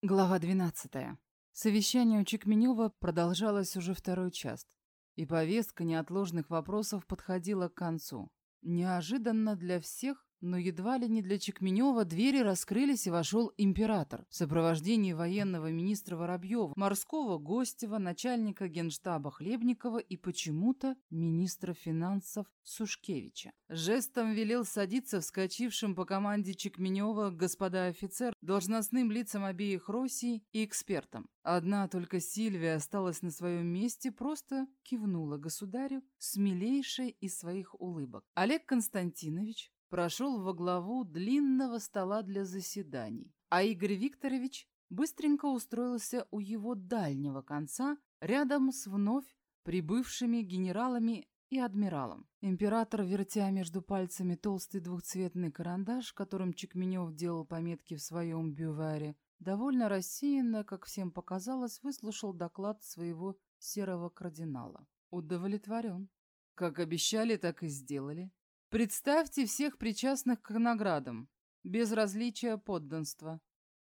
Глава 12. Совещание у Чекменева продолжалось уже второй час, и повестка неотложных вопросов подходила к концу. Неожиданно для всех но едва ли не для Чекменева двери раскрылись и вошел император в сопровождении военного министра Воробьева, морского Гостева, начальника генштаба Хлебникова и почему-то министра финансов Сушкевича. Жестом велел садиться вскочившим по команде Чекменева господа офицер, должностным лицам обеих России и экспертам. Одна только Сильвия осталась на своем месте, просто кивнула государю с милейшей из своих улыбок. Олег Константинович прошел во главу длинного стола для заседаний, а Игорь Викторович быстренько устроился у его дальнего конца рядом с вновь прибывшими генералами и адмиралом. Император, вертя между пальцами толстый двухцветный карандаш, которым Чекменев делал пометки в своем бюваре, довольно рассеянно, как всем показалось, выслушал доклад своего серого кардинала. Удовлетворен. Как обещали, так и сделали. Представьте всех причастных к наградам, без различия подданства.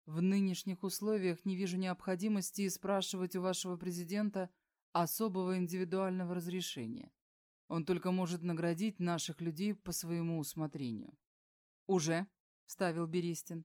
В нынешних условиях не вижу необходимости спрашивать у вашего президента особого индивидуального разрешения. Он только может наградить наших людей по своему усмотрению. «Уже», — вставил Берестин.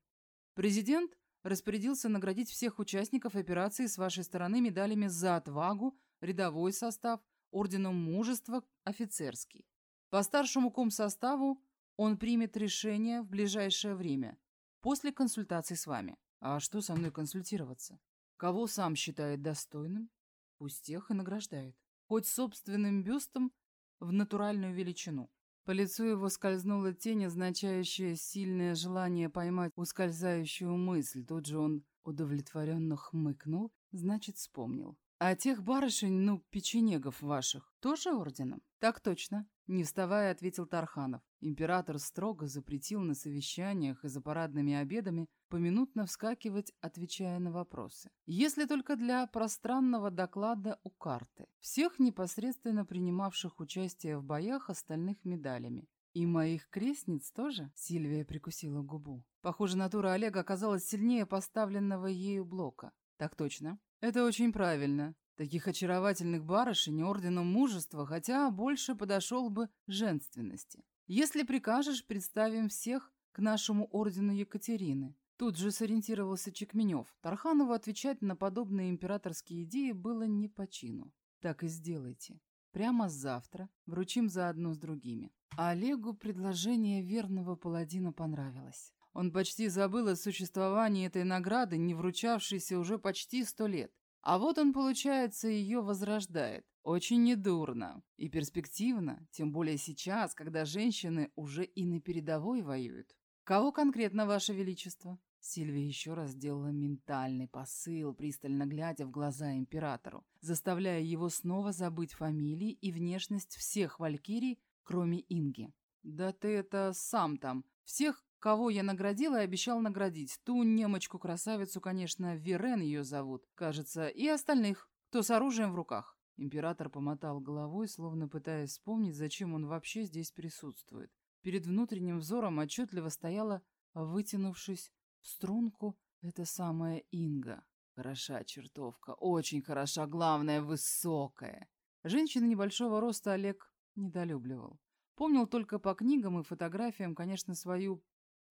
«Президент распорядился наградить всех участников операции с вашей стороны медалями за отвагу, рядовой состав, орденом мужества, офицерский. По старшему комсоставу он примет решение в ближайшее время, после консультации с вами. А что со мной консультироваться? Кого сам считает достойным, пусть тех и награждает. Хоть собственным бюстом в натуральную величину. По лицу его скользнула тень, означающая сильное желание поймать ускользающую мысль. Тут же он удовлетворенно хмыкнул, значит, вспомнил. А тех барышень, ну, печенегов ваших, тоже орденом? Так точно. Не вставая, ответил Тарханов. Император строго запретил на совещаниях и за парадными обедами поминутно вскакивать, отвечая на вопросы. Если только для пространного доклада у карты. Всех непосредственно принимавших участие в боях остальных медалями. «И моих крестниц тоже?» — Сильвия прикусила губу. Похоже, натура Олега оказалась сильнее поставленного ею блока. «Так точно. Это очень правильно. Таких очаровательных барышень орденом мужества, хотя больше подошел бы женственности. Если прикажешь, представим всех к нашему ордену Екатерины. Тут же сориентировался Чекменев. Тарханову отвечать на подобные императорские идеи было не по чину. Так и сделайте. Прямо завтра вручим заодно с другими. А Олегу предложение верного паладина понравилось. Он почти забыл о существовании этой награды, не вручавшейся уже почти сто лет. А вот он, получается, ее возрождает. Очень недурно и перспективно, тем более сейчас, когда женщины уже и на передовой воюют. Кого конкретно, Ваше Величество? Сильвия еще раз сделала ментальный посыл, пристально глядя в глаза императору, заставляя его снова забыть фамилии и внешность всех валькирий, кроме Инги. «Да ты это сам там. Всех, Кого я наградила и обещал наградить. Ту немочку-красавицу, конечно, Верен ее зовут, кажется, и остальных, кто с оружием в руках. Император помотал головой, словно пытаясь вспомнить, зачем он вообще здесь присутствует. Перед внутренним взором отчетливо стояла, вытянувшись в струнку, эта самая Инга. Хороша чертовка, очень хороша, главное, высокая. Женщины небольшого роста Олег недолюбливал. Помнил только по книгам и фотографиям, конечно, свою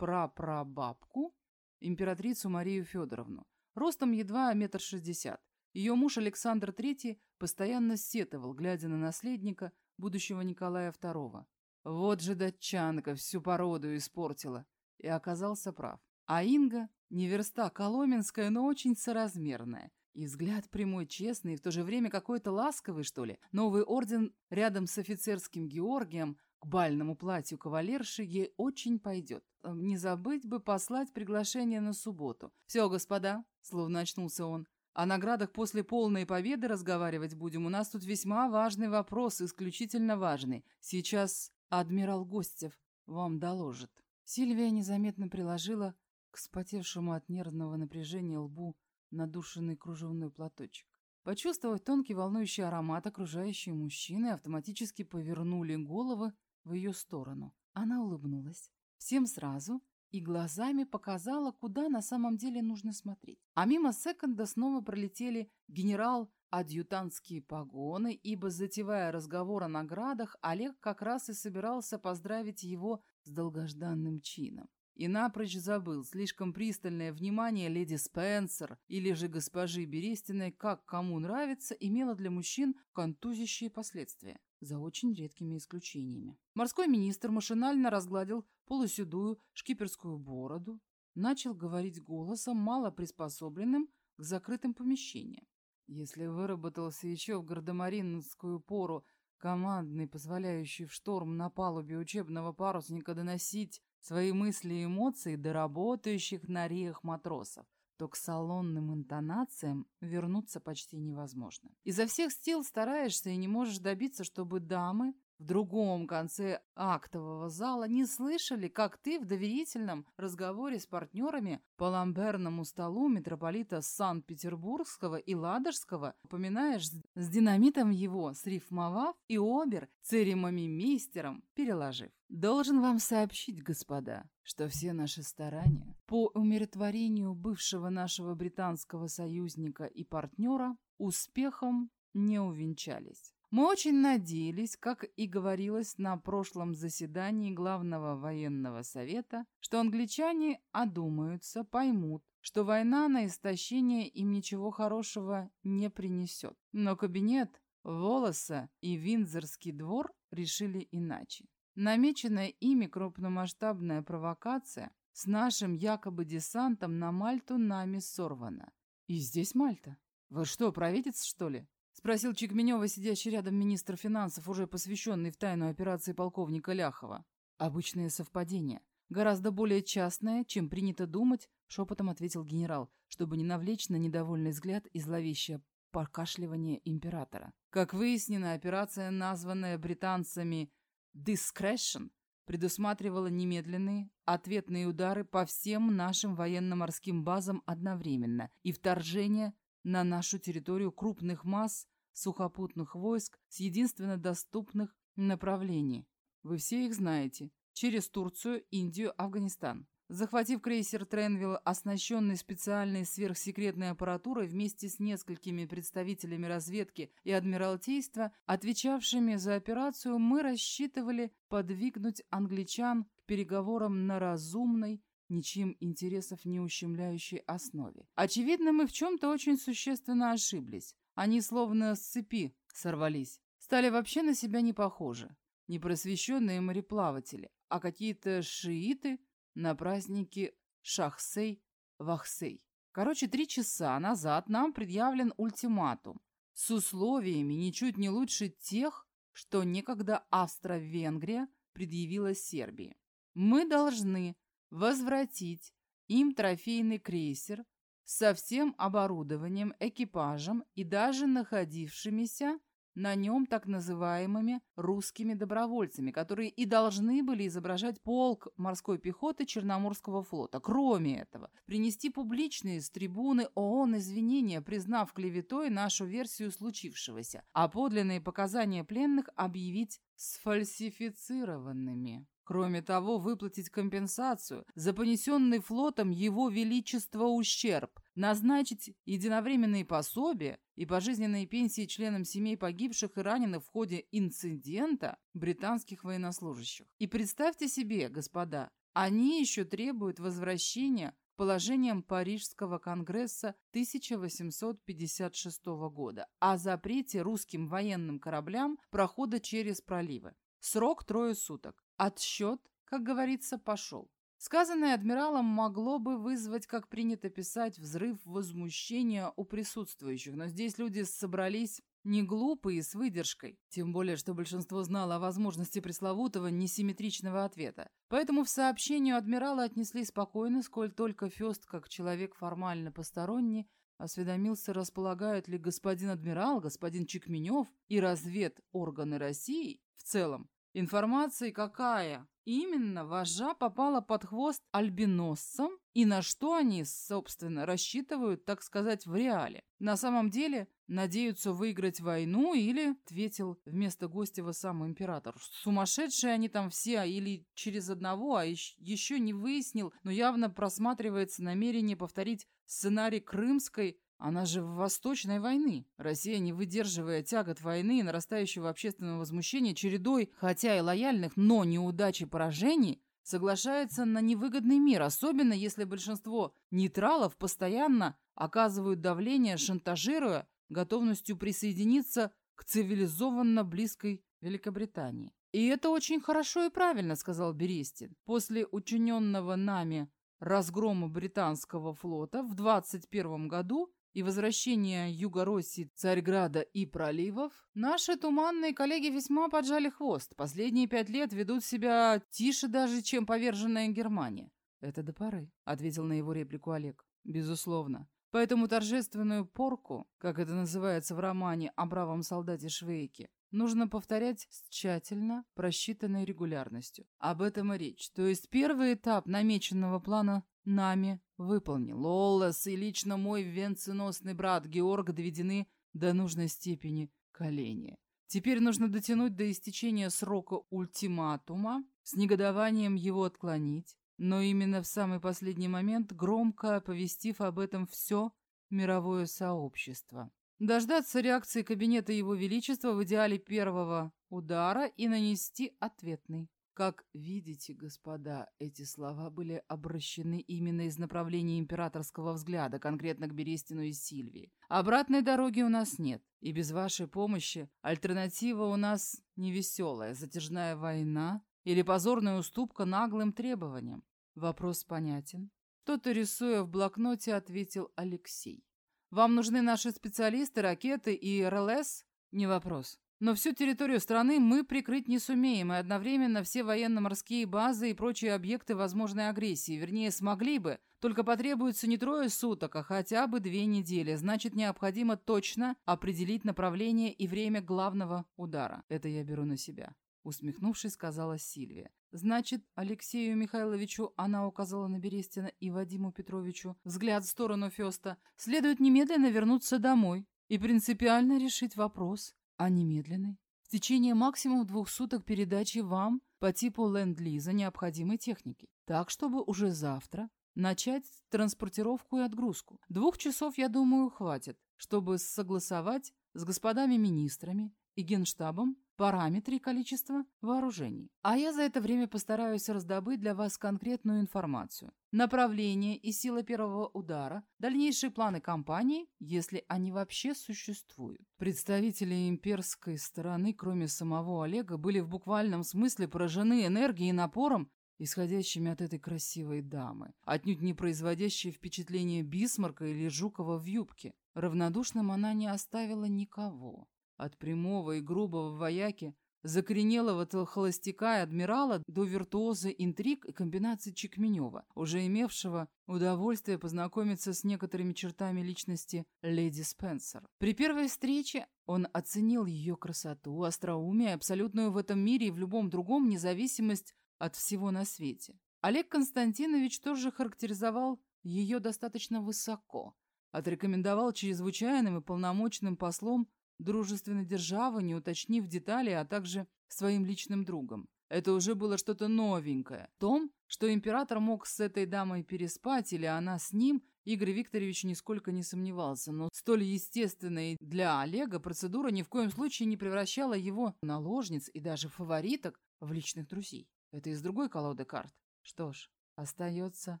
прапрабабку, императрицу Марию Федоровну, ростом едва метр шестьдесят. Ее муж Александр III постоянно сетовал, глядя на наследника, будущего Николая II. Вот же датчанка всю породу испортила. И оказался прав. А Инга не верста коломенская, но очень соразмерная. И взгляд прямой, честный, и в то же время какой-то ласковый, что ли. Новый орден рядом с офицерским Георгием к бальному платью кавалерши ей очень пойдет. Эм, не забыть бы послать приглашение на субботу. «Все, господа», — словно очнулся он, — «о наградах после полной победы разговаривать будем. У нас тут весьма важный вопрос, исключительно важный. Сейчас адмирал Гостев вам доложит». Сильвия незаметно приложила к спотевшему от нервного напряжения лбу надушенный кружевной платочек. Почувствовав тонкий волнующий аромат, окружающие мужчины автоматически повернули головы в ее сторону. Она улыбнулась. Всем сразу и глазами показала, куда на самом деле нужно смотреть. А мимо секонда снова пролетели генерал адъютантские погоны, ибо, затевая разговор о наградах, Олег как раз и собирался поздравить его с долгожданным чином. И напрочь забыл слишком пристальное внимание леди Спенсер или же госпожи Берестиной, как кому нравится, имело для мужчин контузящие последствия, за очень редкими исключениями. Морской министр машинально разгладил полуседую шкиперскую бороду, начал говорить голосом, мало приспособленным к закрытым помещениям. Если выработался еще в гардемаринскую пору командный, позволяющий в шторм на палубе учебного парусника доносить свои мысли и эмоции до работающих на реях матросов, то к салонным интонациям вернуться почти невозможно. Изо всех сил стараешься и не можешь добиться, чтобы дамы в другом конце актового зала не слышали, как ты в доверительном разговоре с партнерами по ламберному столу митрополита Санкт-Петербургского и Ладожского упоминаешь с динамитом его, срифмовав и обер церемами мейстером переложив. Должен вам сообщить, господа, что все наши старания по умиротворению бывшего нашего британского союзника и партнера успехом не увенчались. Мы очень надеялись, как и говорилось на прошлом заседании Главного военного совета, что англичане одумаются, поймут, что война на истощение им ничего хорошего не принесет. Но кабинет, Волоса и Виндзорский двор решили иначе. Намеченная ими крупномасштабная провокация с нашим якобы десантом на Мальту нами сорвана. И здесь Мальта. Вы что, провидец, что ли? Спросил Чекменева, сидящий рядом министр финансов, уже посвященный в тайну операции полковника Ляхова. Обычное совпадение. Гораздо более частное, чем принято думать, шепотом ответил генерал, чтобы не навлечь на недовольный взгляд и зловещее покашливание императора. Как выяснено, операция, названная британцами «Discretion», предусматривала немедленные ответные удары по всем нашим военно-морским базам одновременно и вторжение на нашу территорию крупных масс сухопутных войск с единственно доступных направлений. Вы все их знаете. Через Турцию, Индию, Афганистан. Захватив крейсер Тренвилл, оснащенный специальной сверхсекретной аппаратурой вместе с несколькими представителями разведки и адмиралтейства, отвечавшими за операцию, мы рассчитывали подвигнуть англичан к переговорам на разумной, ничьим интересов не ущемляющей основе. Очевидно, мы в чем-то очень существенно ошиблись. Они словно с цепи сорвались. Стали вообще на себя не похожи. Не просвещенные мореплаватели, а какие-то шииты на празднике Шахсей-Вахсей. Короче, три часа назад нам предъявлен ультиматум с условиями ничуть не лучше тех, что некогда Австро-Венгрия предъявила Сербии. Мы должны возвратить им трофейный крейсер со всем оборудованием, экипажем и даже находившимися на нем так называемыми русскими добровольцами, которые и должны были изображать полк морской пехоты Черноморского флота. Кроме этого, принести публичные с трибуны ООН извинения, признав клеветой нашу версию случившегося, а подлинные показания пленных объявить сфальсифицированными. Кроме того, выплатить компенсацию за понесенный флотом его величество ущерб, назначить единовременные пособия и пожизненные пенсии членам семей погибших и раненых в ходе инцидента британских военнослужащих. И представьте себе, господа, они еще требуют возвращения положениям Парижского конгресса 1856 года о запрете русским военным кораблям прохода через проливы. Срок трое суток. Отсчет, как говорится, пошел. Сказанное адмиралом могло бы вызвать, как принято писать, взрыв возмущения у присутствующих, но здесь люди собрались не глупые с выдержкой, тем более, что большинство знало о возможности пресловутого несимметричного ответа. Поэтому в сообщению адмирала отнесли спокойно, сколь только Фест, как человек формально посторонний, осведомился, располагают ли господин адмирал, господин Чекменев и развед органы России в целом Информации какая именно вожжа попала под хвост альбиносцам и на что они, собственно, рассчитывают, так сказать, в реале. На самом деле надеются выиграть войну или, ответил вместо Гостева сам император, сумасшедшие они там все или через одного, а еще не выяснил, но явно просматривается намерение повторить сценарий Крымской она же в Восточной войны. Россия, не выдерживая тягот войны и нарастающего общественного возмущения чередой, хотя и лояльных, но неудач и поражений, соглашается на невыгодный мир, особенно если большинство нейтралов постоянно оказывают давление, шантажируя готовностью присоединиться к цивилизованно близкой Великобритании. «И это очень хорошо и правильно», — сказал Берестин. «После учиненного нами разгрома британского флота в 21 году и возвращения Юго-России, Царьграда и проливов, наши туманные коллеги весьма поджали хвост. Последние пять лет ведут себя тише даже, чем поверженная Германия. «Это до поры», — ответил на его реплику Олег. «Безусловно. Поэтому торжественную порку, как это называется в романе о бравом солдате Швейке, нужно повторять с тщательно просчитанной регулярностью. Об этом и речь. То есть первый этап намеченного плана нами выполнил. Лоллес и лично мой венценосный брат Георг доведены до нужной степени коления. Теперь нужно дотянуть до истечения срока ультиматума, с негодованием его отклонить, но именно в самый последний момент громко оповестив об этом все мировое сообщество. Дождаться реакции кабинета Его Величества в идеале первого удара и нанести ответный. Как видите, господа, эти слова были обращены именно из направления императорского взгляда, конкретно к Берестину и Сильвии. Обратной дороги у нас нет, и без вашей помощи альтернатива у нас невеселая, затяжная война или позорная уступка наглым требованиям. Вопрос понятен. Кто-то, рисуя в блокноте, ответил Алексей. Вам нужны наши специалисты, ракеты и РЛС? Не вопрос. Но всю территорию страны мы прикрыть не сумеем, и одновременно все военно-морские базы и прочие объекты возможной агрессии, вернее, смогли бы, только потребуется не трое суток, а хотя бы две недели. Значит, необходимо точно определить направление и время главного удара. Это я беру на себя. Усмехнувшись, сказала Сильвия. Значит, Алексею Михайловичу она указала на Берестина и Вадиму Петровичу взгляд в сторону Феста. Следует немедленно вернуться домой и принципиально решить вопрос а немедленной. В течение максимум двух суток передачи вам по типу ленд-лиза необходимой техники, так, чтобы уже завтра начать транспортировку и отгрузку. Двух часов, я думаю, хватит, чтобы согласовать с господами министрами и генштабом параметры и количество вооружений. А я за это время постараюсь раздобыть для вас конкретную информацию. Направление и сила первого удара, дальнейшие планы кампании, если они вообще существуют. Представители имперской стороны, кроме самого Олега, были в буквальном смысле поражены энергией и напором, исходящими от этой красивой дамы, отнюдь не производящей впечатление Бисмарка или Жукова в юбке. Равнодушным она не оставила никого. От прямого и грубого вояки, закоренелого холостяка и адмирала до виртуоза интриг и комбинаций Чекменева, уже имевшего удовольствие познакомиться с некоторыми чертами личности леди Спенсер. При первой встрече он оценил ее красоту, остроумие, абсолютную в этом мире и в любом другом независимость от всего на свете. Олег Константинович тоже характеризовал ее достаточно высоко, отрекомендовал чрезвычайным и полномочным послом дружественной державы, не уточнив детали, а также своим личным другом. Это уже было что-то новенькое. В том, что император мог с этой дамой переспать, или она с ним, Игорь Викторович нисколько не сомневался, но столь естественная для Олега процедура ни в коем случае не превращала его наложниц и даже фавориток в личных друзей. Это из другой колоды карт. Что ж, остается,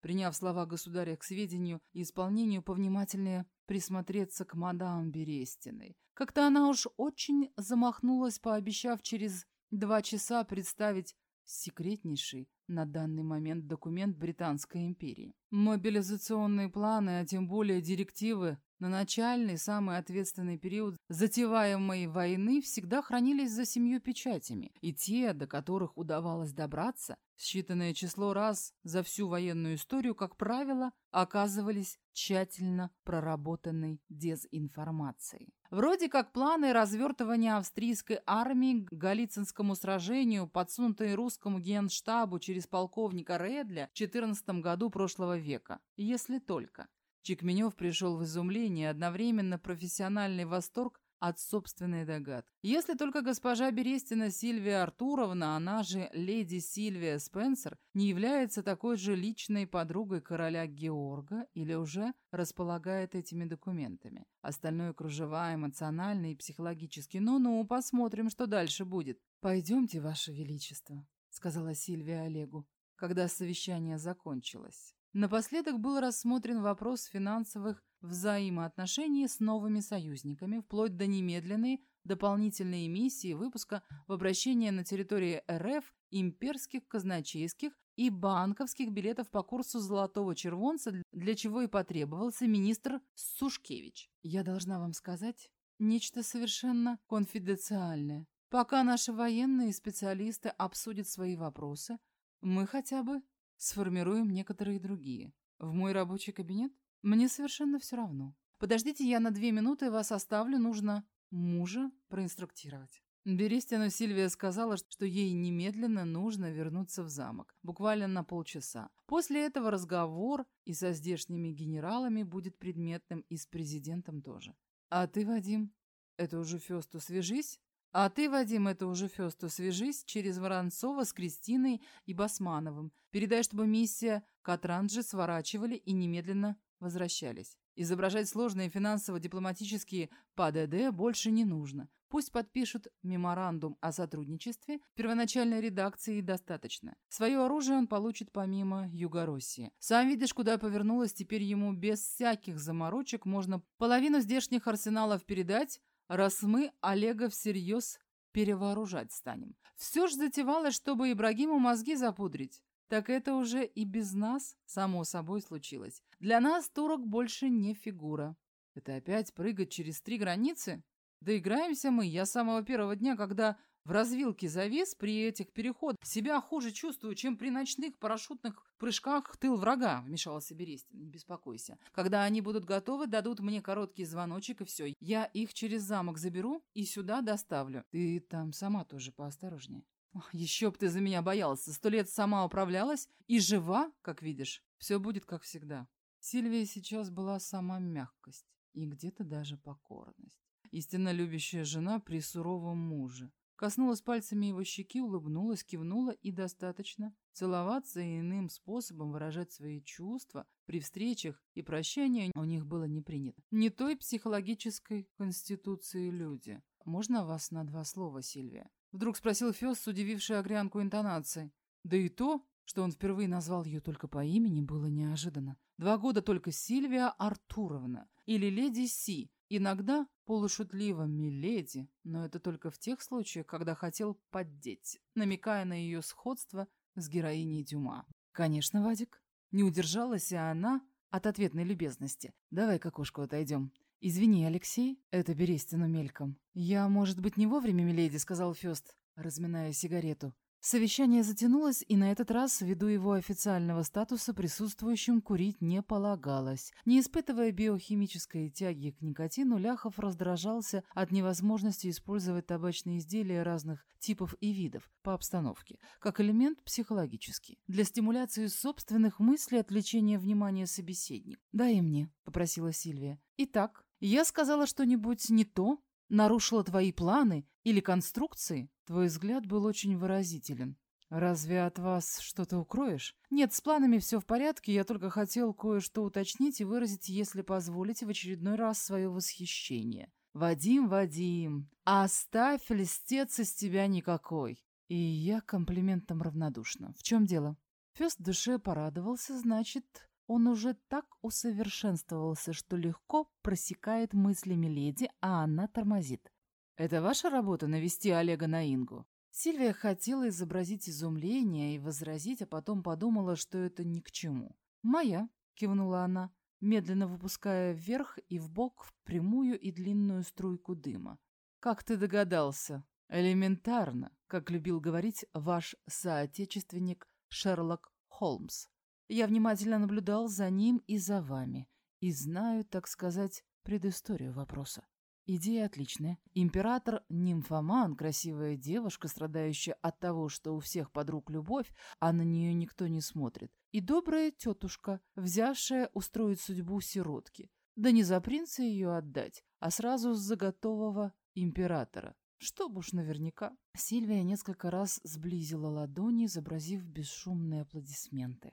приняв слова государя к сведению и исполнению, повнимательнее присмотреться к мадам Берестиной. Как-то она уж очень замахнулась, пообещав через два часа представить секретнейший на данный момент документ Британской империи. Мобилизационные планы, а тем более директивы на начальный, самый ответственный период затеваемой войны всегда хранились за семью печатями, и те, до которых удавалось добраться, считанное число раз за всю военную историю, как правило, оказывались тщательно проработанной дезинформацией. Вроде как планы развертывания австрийской армии к Голицынскому сражению, подсунутые русскому генштабу через полковника Редля в 14 году прошлого века. Если только. Чекменев пришел в изумление, одновременно профессиональный восторг от собственной догадки. Если только госпожа Берестина Сильвия Артуровна, она же леди Сильвия Спенсер, не является такой же личной подругой короля Георга или уже располагает этими документами. Остальное кружева эмоционально и психологически. Ну-ну, посмотрим, что дальше будет. «Пойдемте, ваше величество», — сказала Сильвия Олегу, когда совещание закончилось. Напоследок был рассмотрен вопрос финансовых взаимоотношений с новыми союзниками, вплоть до немедленной дополнительной эмиссии выпуска в обращение на территории РФ имперских казначейских и банковских билетов по курсу золотого червонца, для чего и потребовался министр Сушкевич. Я должна вам сказать нечто совершенно конфиденциальное. Пока наши военные специалисты обсудят свои вопросы, мы хотя бы Сформируем некоторые другие. В мой рабочий кабинет? Мне совершенно все равно. Подождите, я на две минуты вас оставлю, нужно мужа проинструктировать. Берестину Сильвия сказала, что ей немедленно нужно вернуться в замок, буквально на полчаса. После этого разговор и со здешними генералами будет предметным, и с президентом тоже. А ты, Вадим, это уже Фесту свяжись, а ты, Вадим, это уже Фесту, свяжись через Воронцова с Кристиной и Басмановым. Передай, чтобы миссия Катранджи сворачивали и немедленно возвращались. Изображать сложные финансово-дипломатические ПАДД больше не нужно. Пусть подпишут меморандум о сотрудничестве, первоначальной редакции достаточно. Свое оружие он получит помимо Югороссии. Сам видишь, куда повернулась, теперь ему без всяких заморочек можно половину здешних арсеналов передать, раз мы Олега всерьез перевооружать станем. Все ж затевалось, чтобы Ибрагиму мозги запудрить. Так это уже и без нас, само собой, случилось. Для нас турок больше не фигура. Это опять прыгать через три границы? Доиграемся мы. Я с самого первого дня, когда в развилке завес при этих переходах себя хуже чувствую, чем при ночных парашютных прыжках в тыл врага, вмешался Берестин. Не беспокойся. Когда они будут готовы, дадут мне короткий звоночек и все. Я их через замок заберу и сюда доставлю. Ты там сама тоже поосторожнее. Еще б ты за меня боялся. Сто лет сама управлялась и жива, как видишь. Все будет как всегда. Сильвия сейчас была сама мягкость и где-то даже покорность. Истинно любящая жена при суровом муже. Коснулась пальцами его щеки, улыбнулась, кивнула и достаточно. Целоваться и иным способом выражать свои чувства при встречах и прощании у них было не принято. Не той психологической конституции люди. «Можно вас на два слова, Сильвия?» Вдруг спросил Фёс, удививший Агрянку интонацией. Да и то, что он впервые назвал ее только по имени, было неожиданно. Два года только Сильвия Артуровна или леди Си, Иногда полушутливо «миледи», но это только в тех случаях, когда хотел поддеть, намекая на ее сходство с героиней Дюма. «Конечно, Вадик». Не удержалась и она от ответной любезности. «Давай к окошку отойдем». «Извини, Алексей, это Берестину мельком». «Я, может быть, не вовремя, миледи», — сказал Фёст, разминая сигарету. Совещание затянулось, и на этот раз, ввиду его официального статуса, присутствующим курить не полагалось. Не испытывая биохимической тяги к никотину, Ляхов раздражался от невозможности использовать табачные изделия разных типов и видов по обстановке, как элемент психологический, для стимуляции собственных мыслей отвлечения внимания собеседника. «Дай мне», — попросила Сильвия. «Итак, я сказала что-нибудь не то, нарушила твои планы или конструкции?» Твой взгляд был очень выразителен. Разве от вас что-то укроешь? Нет, с планами все в порядке, я только хотел кое-что уточнить и выразить, если позволите, в очередной раз свое восхищение. Вадим, Вадим, оставь листец из тебя никакой. И я комплиментом равнодушна. В чем дело? Фест душе порадовался, значит, он уже так усовершенствовался, что легко просекает мыслями леди, а она тормозит. Это ваша работа навести Олега на Ингу? Сильвия хотела изобразить изумление и возразить, а потом подумала, что это ни к чему. Моя. кивнула она, медленно выпуская вверх и вбок в прямую и длинную струйку дыма. Как ты догадался? Элементарно, как любил говорить ваш соотечественник Шерлок Холмс. Я внимательно наблюдал за ним и за вами, и знаю, так сказать, предысторию вопроса. Идея отличная. Император – нимфоман, красивая девушка, страдающая от того, что у всех подруг любовь, а на нее никто не смотрит. И добрая тетушка, взявшая устроить судьбу сиротки. Да не за принца ее отдать, а сразу с заготового императора. Чтоб уж наверняка. Сильвия несколько раз сблизила ладони, изобразив бесшумные аплодисменты.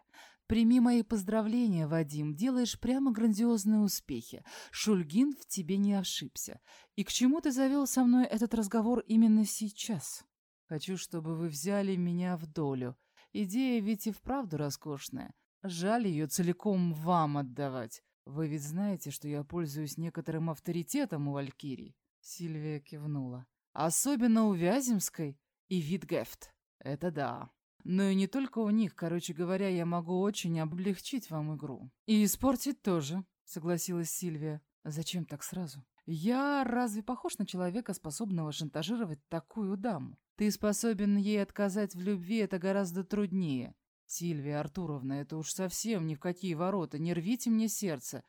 Прими мои поздравления, Вадим, делаешь прямо грандиозные успехи. Шульгин в тебе не ошибся. И к чему ты завел со мной этот разговор именно сейчас? Хочу, чтобы вы взяли меня в долю. Идея ведь и вправду роскошная. Жаль ее целиком вам отдавать. Вы ведь знаете, что я пользуюсь некоторым авторитетом у Валькирий. Сильвия кивнула. Особенно у Вяземской и Витгефт. Это да. Но и не только у них, короче говоря, я могу очень облегчить вам игру. И испортить тоже, согласилась Сильвия. Зачем так сразу? Я разве похож на человека, способного шантажировать такую даму? Ты способен ей отказать в любви, это гораздо труднее. Сильвия Артуровна, это уж совсем ни в какие ворота, не рвите мне сердце.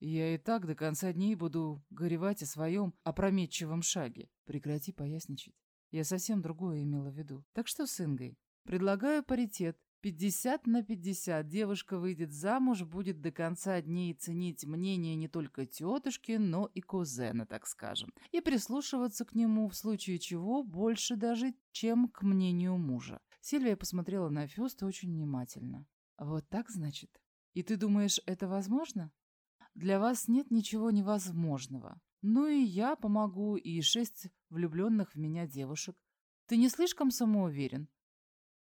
Я и так до конца дней буду горевать о своем опрометчивом шаге. Прекрати поясничать. Я совсем другое имела в виду. Так что с Ингой? Предлагаю паритет. 50 на 50. Девушка выйдет замуж, будет до конца дней ценить мнение не только тетушки, но и кузена, так скажем. И прислушиваться к нему, в случае чего, больше даже, чем к мнению мужа. Сильвия посмотрела на Фюста очень внимательно. «Вот так, значит? И ты думаешь, это возможно?» «Для вас нет ничего невозможного. Ну и я помогу, и шесть влюбленных в меня девушек. Ты не слишком самоуверен?»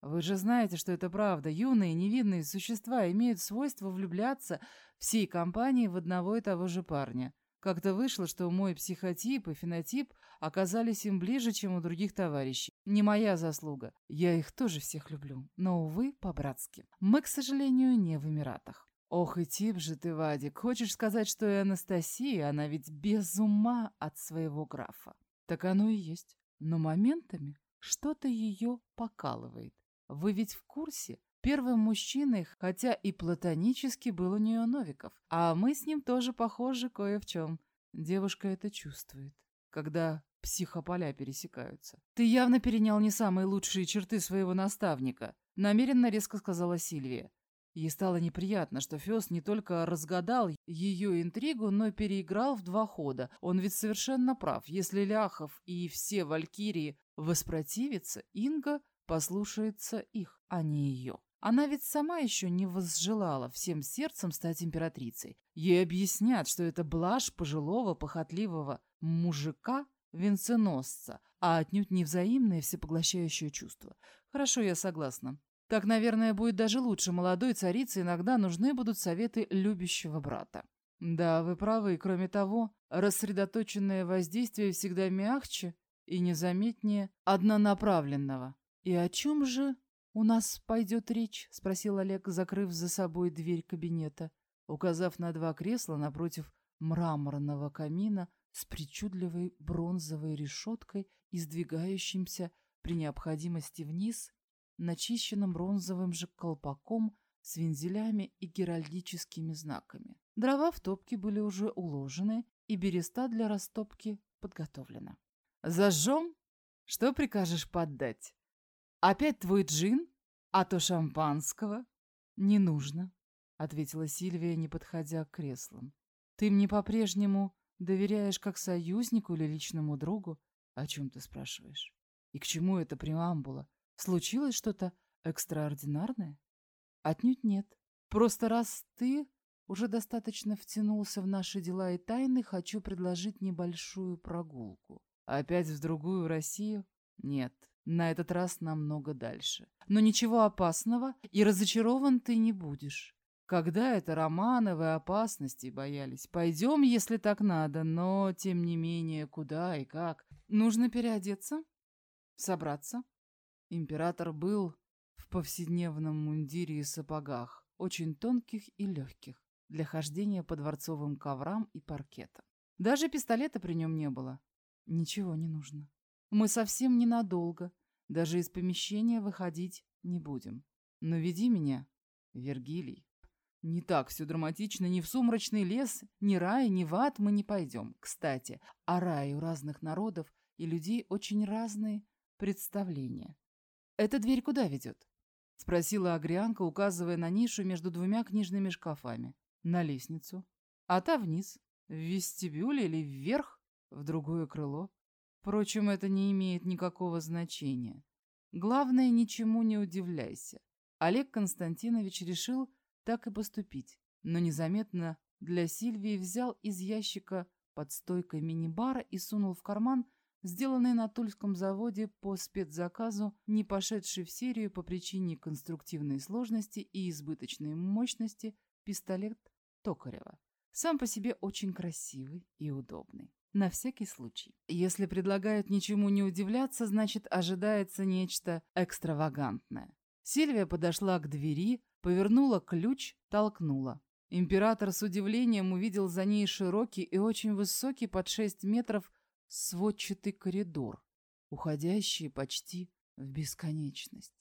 Вы же знаете, что это правда. Юные невинные существа имеют свойство влюбляться всей компанией в одного и того же парня. Как-то вышло, что мой психотип и фенотип оказались им ближе, чем у других товарищей. Не моя заслуга. Я их тоже всех люблю. Но, увы, по-братски. Мы, к сожалению, не в Эмиратах. Ох и тип же ты, Вадик. Хочешь сказать, что и Анастасия, она ведь без ума от своего графа. Так оно и есть. Но моментами что-то ее покалывает. Вы ведь в курсе? Первым мужчиной, хотя и платонически, был у нее Новиков. А мы с ним тоже похожи кое в чем. Девушка это чувствует, когда психополя пересекаются. Ты явно перенял не самые лучшие черты своего наставника, намеренно резко сказала Сильвия. Ей стало неприятно, что Фёс не только разгадал ее интригу, но переиграл в два хода. Он ведь совершенно прав. Если Ляхов и все валькирии воспротивятся, Инга послушается их, а не ее. Она ведь сама еще не возжелала всем сердцем стать императрицей. Ей объяснят, что это блажь пожилого, похотливого мужика, венценосца, а отнюдь не взаимное всепоглощающее чувство. Хорошо, я согласна. Так, наверное, будет даже лучше. Молодой царице иногда нужны будут советы любящего брата. Да, вы правы. Кроме того, рассредоточенное воздействие всегда мягче и незаметнее однонаправленного. «И о чем же у нас пойдет речь?» — спросил Олег, закрыв за собой дверь кабинета, указав на два кресла напротив мраморного камина с причудливой бронзовой решеткой и сдвигающимся при необходимости вниз начищенным бронзовым же колпаком с вензелями и геральдическими знаками. Дрова в топке были уже уложены, и береста для растопки подготовлена. «Зажжем? Что прикажешь поддать?» «Опять твой джин? А то шампанского?» «Не нужно», — ответила Сильвия, не подходя к креслам. «Ты мне по-прежнему доверяешь как союзнику или личному другу? О чем ты спрашиваешь? И к чему эта преамбула? Случилось что-то экстраординарное?» «Отнюдь нет. Просто раз ты уже достаточно втянулся в наши дела и тайны, хочу предложить небольшую прогулку. Опять в другую Россию? Нет, на этот раз намного дальше. Но ничего опасного, и разочарован ты не будешь. Когда это Романовы опасности боялись? Пойдем, если так надо, но, тем не менее, куда и как? Нужно переодеться, собраться. Император был в повседневном мундире и сапогах, очень тонких и легких. для хождения по дворцовым коврам и паркетам. Даже пистолета при нем не было. Ничего не нужно. Мы совсем ненадолго. Даже из помещения выходить не будем. Но веди меня, Вергилий. Не так все драматично, ни в сумрачный лес, ни рай, ни в ад мы не пойдем. Кстати, о рае у разных народов и людей очень разные представления. Эта дверь куда ведет? Спросила Агрианка, указывая на нишу между двумя книжными шкафами. На лестницу. А та вниз. В вестибюль или вверх? В другое крыло. Впрочем, это не имеет никакого значения. Главное, ничему не удивляйся. Олег Константинович решил так и поступить, но незаметно для Сильвии взял из ящика под стойкой мини-бара и сунул в карман сделанный на Тульском заводе по спецзаказу, не пошедший в серию по причине конструктивной сложности и избыточной мощности, пистолет Токарева. Сам по себе очень красивый и удобный. На всякий случай. Если предлагают ничему не удивляться, значит ожидается нечто экстравагантное. Сильвия подошла к двери, повернула ключ, толкнула. Император с удивлением увидел за ней широкий и очень высокий под 6 метров сводчатый коридор, уходящий почти в бесконечность.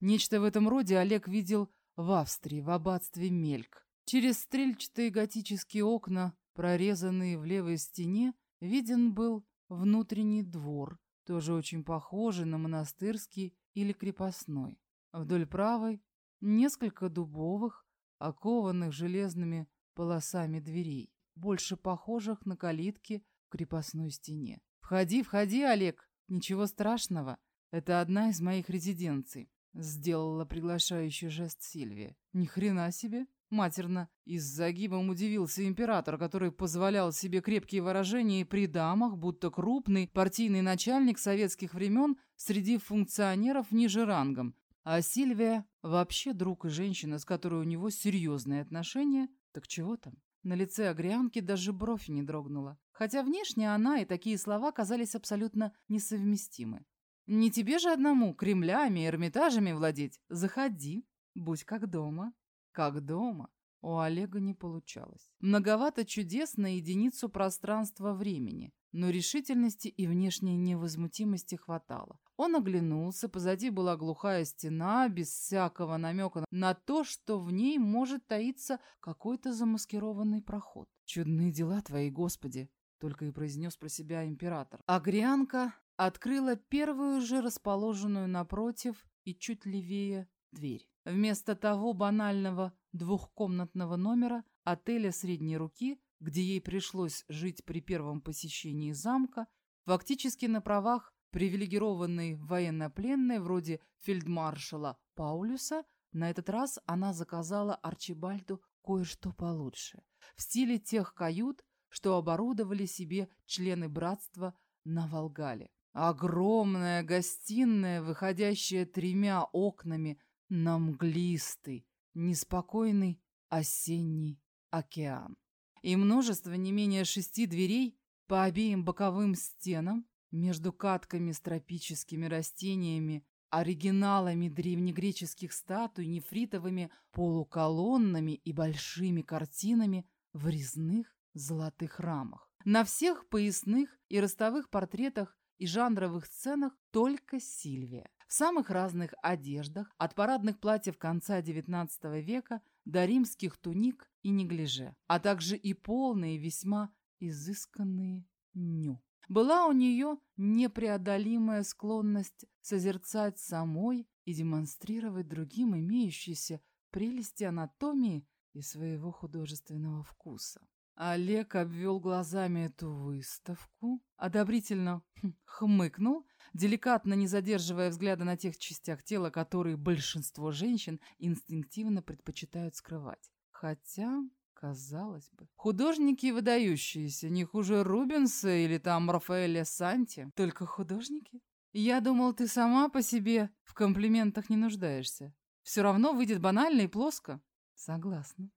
Нечто в этом роде Олег видел в Австрии, в аббатстве Мельк. Через стрельчатые готические окна, прорезанные в левой стене, виден был внутренний двор, тоже очень похожий на монастырский или крепостной. Вдоль правой несколько дубовых, окованных железными полосами дверей, больше похожих на калитки в крепостной стене. «Входи, входи, Олег! Ничего страшного. Это одна из моих резиденций», — сделала приглашающий жест Сильвия. «Ни хрена себе!» Матерно и с загибом удивился император, который позволял себе крепкие выражения при дамах, будто крупный партийный начальник советских времен среди функционеров ниже рангом. А Сильвия вообще друг и женщина, с которой у него серьезные отношения. Так чего там? На лице Агрианки даже бровь не дрогнула. Хотя внешне она и такие слова казались абсолютно несовместимы. «Не тебе же одному Кремлями и Эрмитажами владеть. Заходи, будь как дома». Как дома. У Олега не получалось. Многовато чудес на единицу пространства-времени, но решительности и внешней невозмутимости хватало. Он оглянулся, позади была глухая стена, без всякого намека на то, что в ней может таиться какой-то замаскированный проход. «Чудные дела твои, Господи!» — только и произнес про себя император. Агрианка открыла первую же расположенную напротив и чуть левее дверь. Вместо того банального двухкомнатного номера отеля средней руки, где ей пришлось жить при первом посещении замка, фактически на правах привилегированной военнопленной вроде фельдмаршала Паулюса, на этот раз она заказала Арчибальду кое-что получше, в стиле тех кают, что оборудовали себе члены братства на Волгале. Огромная гостиная, выходящая тремя окнами на мглистый, неспокойный осенний океан. И множество не менее шести дверей по обеим боковым стенам, между катками с тропическими растениями, оригиналами древнегреческих статуй, нефритовыми полуколоннами и большими картинами в резных золотых рамах. На всех поясных и ростовых портретах и жанровых сценах только Сильвия в самых разных одеждах, от парадных платьев конца XIX века до римских туник и неглиже, а также и полные, весьма изысканные ню. Была у нее непреодолимая склонность созерцать самой и демонстрировать другим имеющиеся прелести анатомии и своего художественного вкуса. Олег обвел глазами эту выставку, одобрительно хм, хмыкнул деликатно не задерживая взгляда на тех частях тела, которые большинство женщин инстинктивно предпочитают скрывать. Хотя, казалось бы, художники выдающиеся, не хуже Рубенса или там Рафаэля Санти, только художники. Я думал, ты сама по себе в комплиментах не нуждаешься. Все равно выйдет банально и плоско. Согласна.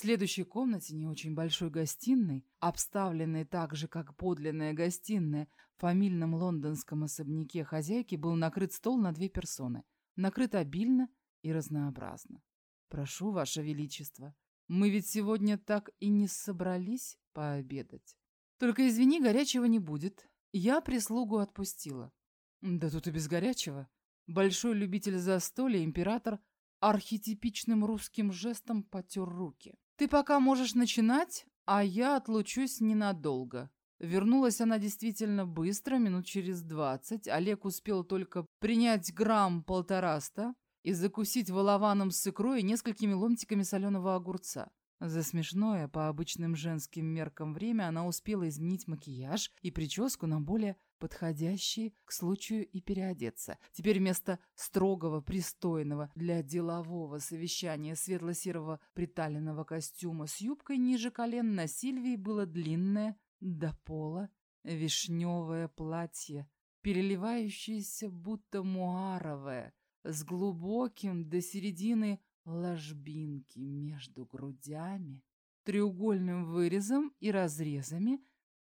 Следующей комнате, не очень большой гостиной, обставленной так же, как подлинная гостиная, в фамильном лондонском особняке хозяйки был накрыт стол на две персоны. Накрыт обильно и разнообразно. «Прошу, Ваше Величество». Мы ведь сегодня так и не собрались пообедать. Только извини, горячего не будет. Я прислугу отпустила. Да тут и без горячего. Большой любитель застолья, император архетипичным русским жестом потер руки. Ты пока можешь начинать, а я отлучусь ненадолго. Вернулась она действительно быстро, минут через двадцать. Олег успел только принять грамм полтораста и закусить волованом с икрой и несколькими ломтиками соленого огурца. За смешное, по обычным женским меркам время она успела изменить макияж и прическу на более подходящие к случаю и переодеться. Теперь вместо строгого, пристойного для делового совещания светло-серого приталенного костюма с юбкой ниже колен на Сильвии было длинное до пола вишневое платье, переливающееся будто муаровое, с глубоким до середины ложбинки между грудями, треугольным вырезом и разрезами,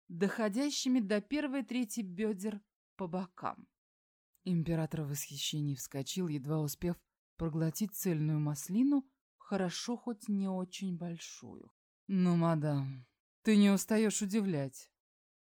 доходящими до первой трети бедер по бокам. Император в восхищении вскочил, едва успев проглотить цельную маслину, хорошо хоть не очень большую. «Ну, мадам, ты не устаешь удивлять.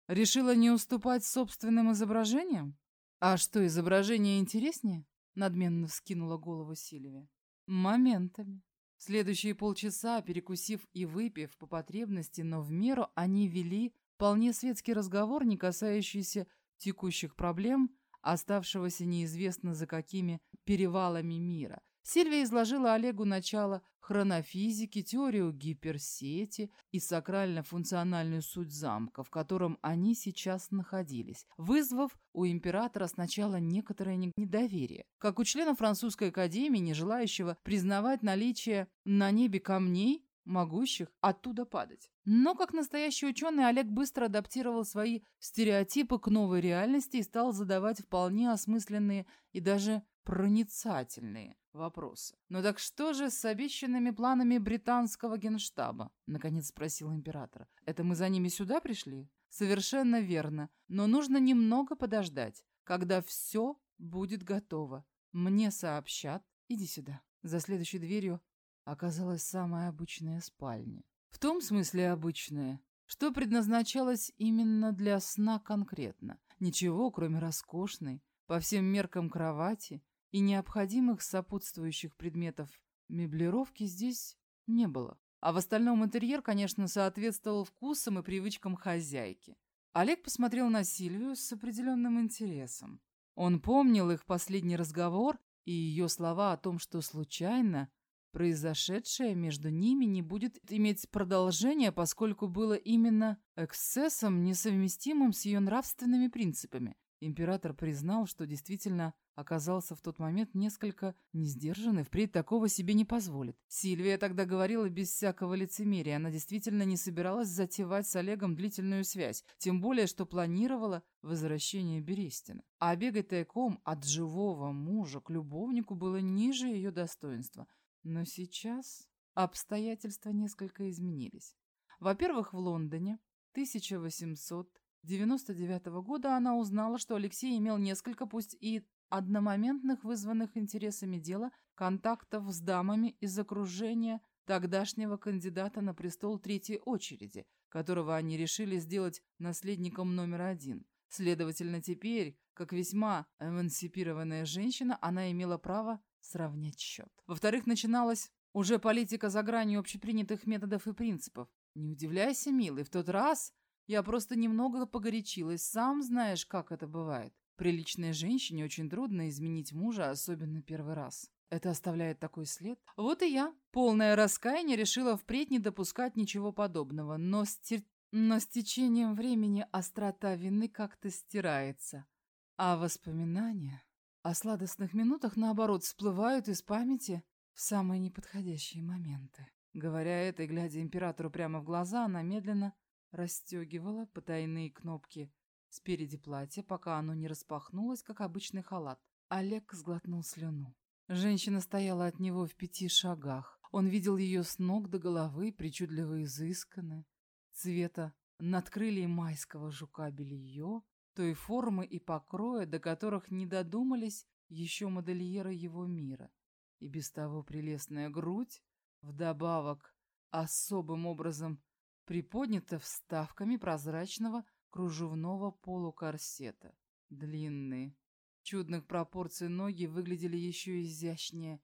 Решила не уступать собственным изображениям? А что, изображение интереснее?» Надменно вскинула голову Сильвия. Моментами. Следующие полчаса, перекусив и выпив по потребности, но в меру, они вели вполне светский разговор, не касающийся текущих проблем, оставшегося неизвестно за какими перевалами мира. Сильвия изложила Олегу начало хронофизики, теорию гиперсети и сакрально-функциональную суть замка, в котором они сейчас находились, вызвав у императора сначала некоторое недоверие, как у члена французской академии, не желающего признавать наличие на небе камней, могущих оттуда падать. Но как настоящий ученый Олег быстро адаптировал свои стереотипы к новой реальности и стал задавать вполне осмысленные и даже проницательные вопросы. «Ну так что же с обещанными планами британского генштаба?» — наконец спросил император. «Это мы за ними сюда пришли?» «Совершенно верно. Но нужно немного подождать, когда все будет готово. Мне сообщат. Иди сюда». За следующей дверью оказалась самая обычная спальня. В том смысле обычная, что предназначалась именно для сна конкретно. Ничего, кроме роскошной, по всем меркам кровати и необходимых сопутствующих предметов меблировки здесь не было. А в остальном интерьер, конечно, соответствовал вкусам и привычкам хозяйки. Олег посмотрел на Сильвию с определенным интересом. Он помнил их последний разговор и ее слова о том, что случайно произошедшее между ними не будет иметь продолжения, поскольку было именно эксцессом, несовместимым с ее нравственными принципами. Император признал, что действительно оказался в тот момент несколько несдержанный, впредь такого себе не позволит. Сильвия тогда говорила без всякого лицемерия, она действительно не собиралась затевать с Олегом длительную связь, тем более, что планировала возвращение Берестина. А бегать тайком от живого мужа к любовнику было ниже ее достоинства. Но сейчас обстоятельства несколько изменились. Во-первых, в Лондоне 1800 99 -го года она узнала, что Алексей имел несколько, пусть и одномоментных вызванных интересами дела, контактов с дамами из окружения тогдашнего кандидата на престол третьей очереди, которого они решили сделать наследником номер один. Следовательно, теперь, как весьма эмансипированная женщина, она имела право сравнять счет. Во-вторых, начиналась уже политика за гранью общепринятых методов и принципов. Не удивляйся, милый, в тот раз я просто немного погорячилась, сам знаешь, как это бывает. Приличной женщине очень трудно изменить мужа, особенно первый раз. Это оставляет такой след. Вот и я, полное раскаяние, решила впредь не допускать ничего подобного, но с, тер... но с течением времени острота вины как-то стирается. А воспоминания о сладостных минутах, наоборот, всплывают из памяти в самые неподходящие моменты. Говоря это и глядя императору прямо в глаза, она медленно расстегивала потайные кнопки спереди платья, пока оно не распахнулось, как обычный халат. Олег сглотнул слюну. Женщина стояла от него в пяти шагах. Он видел ее с ног до головы, причудливо изысканной, цвета надкрылья майского жука белье, той формы и покроя, до которых не додумались еще модельеры его мира. И без того прелестная грудь, вдобавок особым образом приподнята вставками прозрачного кружевного полукорсета. Длинные, чудных пропорций ноги выглядели еще изящнее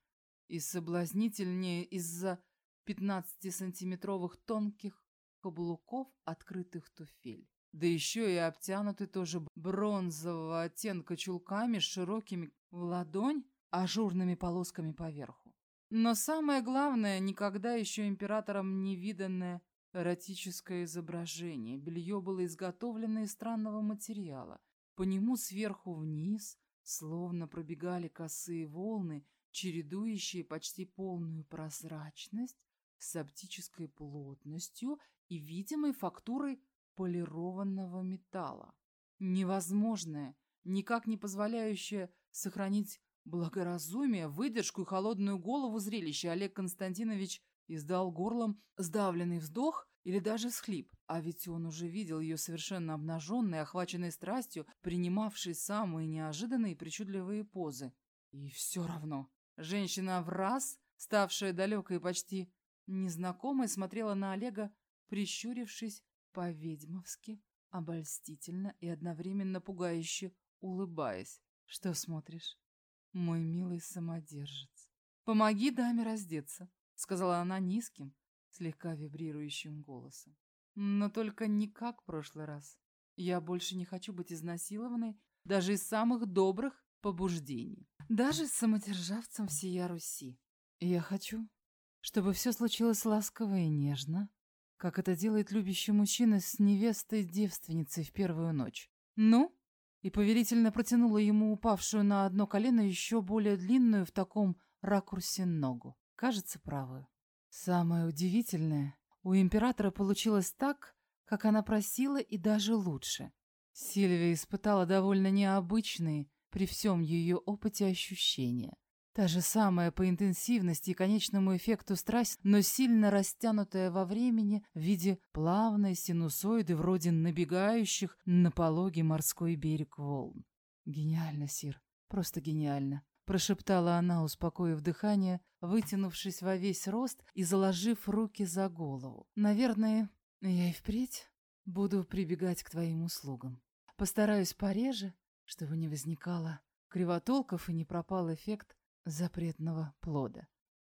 и соблазнительнее из-за 15-сантиметровых тонких каблуков открытых туфель. Да еще и обтянуты тоже бронзового оттенка чулками с широкими в ладонь ажурными полосками поверху. Но самое главное, никогда еще императором не виданное эротическое изображение. Белье было изготовлено из странного материала. По нему сверху вниз, словно пробегали косые волны, чередующие почти полную прозрачность с оптической плотностью и видимой фактурой полированного металла. Невозможное, никак не позволяющее сохранить благоразумие, выдержку и холодную голову зрелища Олег Константинович издал горлом сдавленный вздох или даже всхлип. А ведь он уже видел ее совершенно обнаженной, охваченной страстью, принимавшей самые неожиданные и причудливые позы. И все равно. Женщина в раз, ставшая далекой и почти незнакомой, смотрела на Олега, прищурившись по-ведьмовски, обольстительно и одновременно пугающе улыбаясь. «Что смотришь?» мой милый самодержец. Помоги даме раздеться, сказала она низким, слегка вибрирующим голосом. Но только не как в прошлый раз. Я больше не хочу быть изнасилованной даже из самых добрых побуждений, даже с самодержавцем всея Руси. Я хочу, чтобы все случилось ласково и нежно, как это делает любящий мужчина с невестой-девственницей в первую ночь. Ну, и повелительно протянула ему упавшую на одно колено еще более длинную в таком ракурсе ногу. Кажется, правую. Самое удивительное, у императора получилось так, как она просила, и даже лучше. Сильвия испытала довольно необычные при всем ее опыте ощущения. Та же самая по интенсивности и конечному эффекту страсть, но сильно растянутая во времени в виде плавной синусоиды вроде набегающих на пологий морской берег волн. «Гениально, Сир, просто гениально», — прошептала она, успокоив дыхание, вытянувшись во весь рост и заложив руки за голову. «Наверное, я и впредь буду прибегать к твоим услугам. Постараюсь пореже, чтобы не возникало кривотолков и не пропал эффект запретного плода.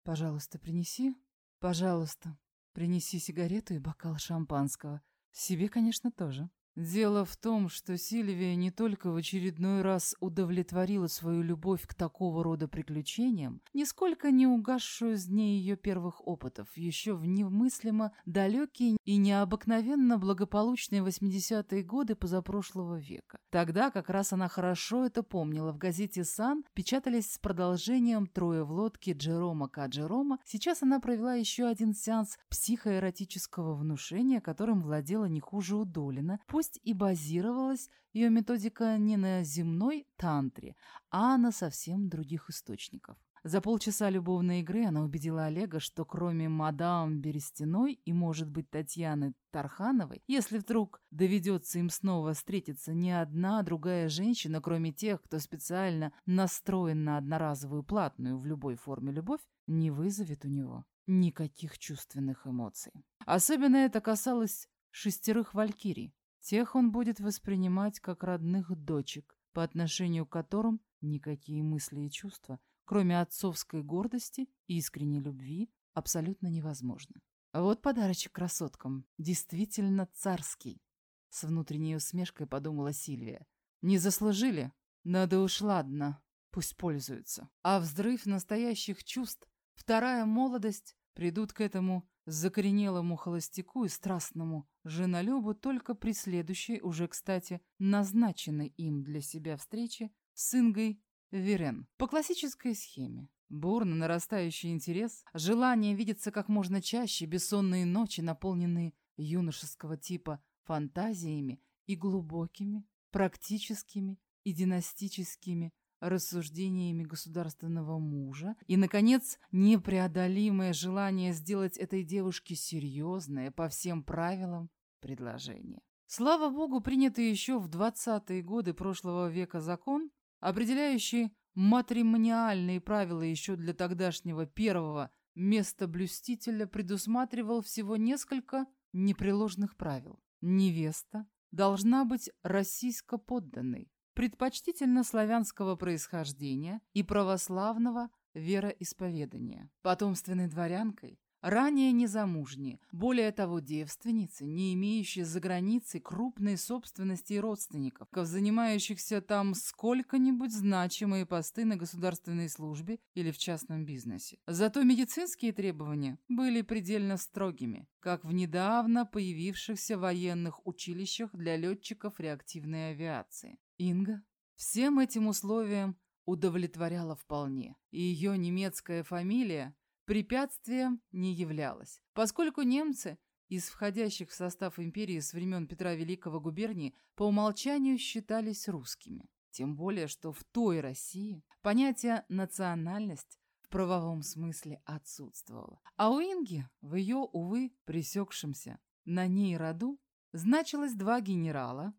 Пожалуйста, принеси, пожалуйста, принеси сигарету и бокал шампанского. Себе, конечно, тоже. Дело в том, что Сильвия не только в очередной раз удовлетворила свою любовь к такого рода приключениям, нисколько не угасшую с ней ее первых опытов, еще в немыслимо далекие и необыкновенно благополучные 80-е годы позапрошлого века. Тогда как раз она хорошо это помнила. В газете «Сан» печатались с продолжением «Трое в лодке» Джерома К. Джерома. Сейчас она провела еще один сеанс психоэротического внушения, которым владела не хуже Удолина, Пусть и базировалась ее методика не на земной тантре, а на совсем других источников. За полчаса любовной игры она убедила Олега, что кроме мадам Берестяной и, может быть, Татьяны Тархановой, если вдруг доведется им снова встретиться, ни одна другая женщина, кроме тех, кто специально настроен на одноразовую платную в любой форме любовь, не вызовет у него никаких чувственных эмоций. Особенно это касалось шестерых валькирий, Тех он будет воспринимать как родных дочек, по отношению к которым никакие мысли и чувства, кроме отцовской гордости и искренней любви, абсолютно невозможны. Вот подарочек красоткам, действительно царский. С внутренней усмешкой подумала Сильвия. Не заслужили? Надо уж ладно, пусть пользуются. А взрыв настоящих чувств, вторая молодость придут к этому закоренелому холостяку и страстному женолюбу только при следующей, уже, кстати, назначенной им для себя встрече с Ингой Верен. По классической схеме. Бурно нарастающий интерес, желание видеться как можно чаще, бессонные ночи, наполненные юношеского типа фантазиями и глубокими, практическими и династическими рассуждениями государственного мужа и, наконец, непреодолимое желание сделать этой девушке серьезное по всем правилам предложение. Слава богу, принятый еще в 20-е годы прошлого века закон, определяющий матримониальные правила еще для тогдашнего первого место блюстителя предусматривал всего несколько непреложных правил. Невеста должна быть российско-подданной, предпочтительно славянского происхождения и православного вероисповедания, потомственной дворянкой, ранее незамужней, более того девственницы, не имеющие за границей крупной собственности и родственников, занимающихся там сколько-нибудь значимые посты на государственной службе или в частном бизнесе. Зато медицинские требования были предельно строгими, как в недавно появившихся военных училищах для летчиков реактивной авиации. Инга всем этим условиям удовлетворяла вполне, и ее немецкая фамилия препятствием не являлась, поскольку немцы из входящих в состав империи с времен Петра Великого губернии по умолчанию считались русскими. Тем более, что в той России понятие «национальность» в правовом смысле отсутствовало. А у Инги, в ее, увы, пресекшемся на ней роду, значилось два генерала,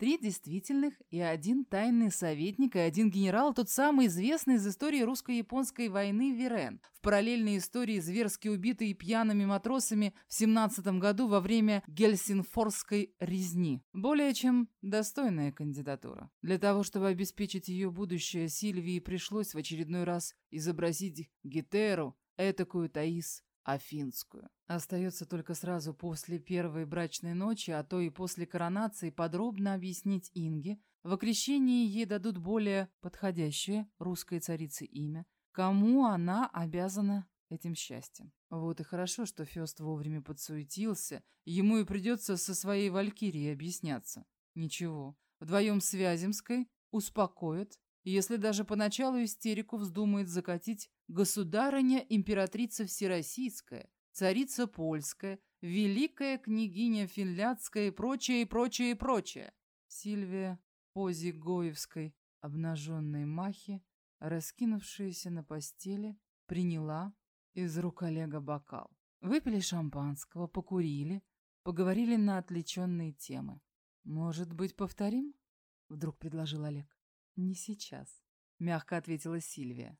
Три действительных и один тайный советник и один генерал, тот самый известный из истории русско-японской войны Вирен, в параллельной истории зверски убитый пьяными матросами в 17 году во время Гельсинфорской резни. Более чем достойная кандидатура. Для того, чтобы обеспечить ее будущее, Сильвии пришлось в очередной раз изобразить Гетеру, этакую Таис Афинскую. Остается только сразу после первой брачной ночи, а то и после коронации, подробно объяснить Инге. В окрещении ей дадут более подходящее русской царице имя, кому она обязана этим счастьем. Вот и хорошо, что Фест вовремя подсуетился, ему и придется со своей валькирией объясняться. Ничего, вдвоем с Вяземской успокоят, если даже поначалу истерику вздумает закатить государыня императрица Всероссийская, царица Польская, великая княгиня Финляндская и прочее, и прочее, и прочее. Сильвия позе Гоевской, обнаженной махи, раскинувшаяся на постели, приняла из рук Олега бокал. Выпили шампанского, покурили, поговорили на отвлеченные темы. «Может быть, повторим?» — вдруг предложил Олег. «Не сейчас», — мягко ответила Сильвия.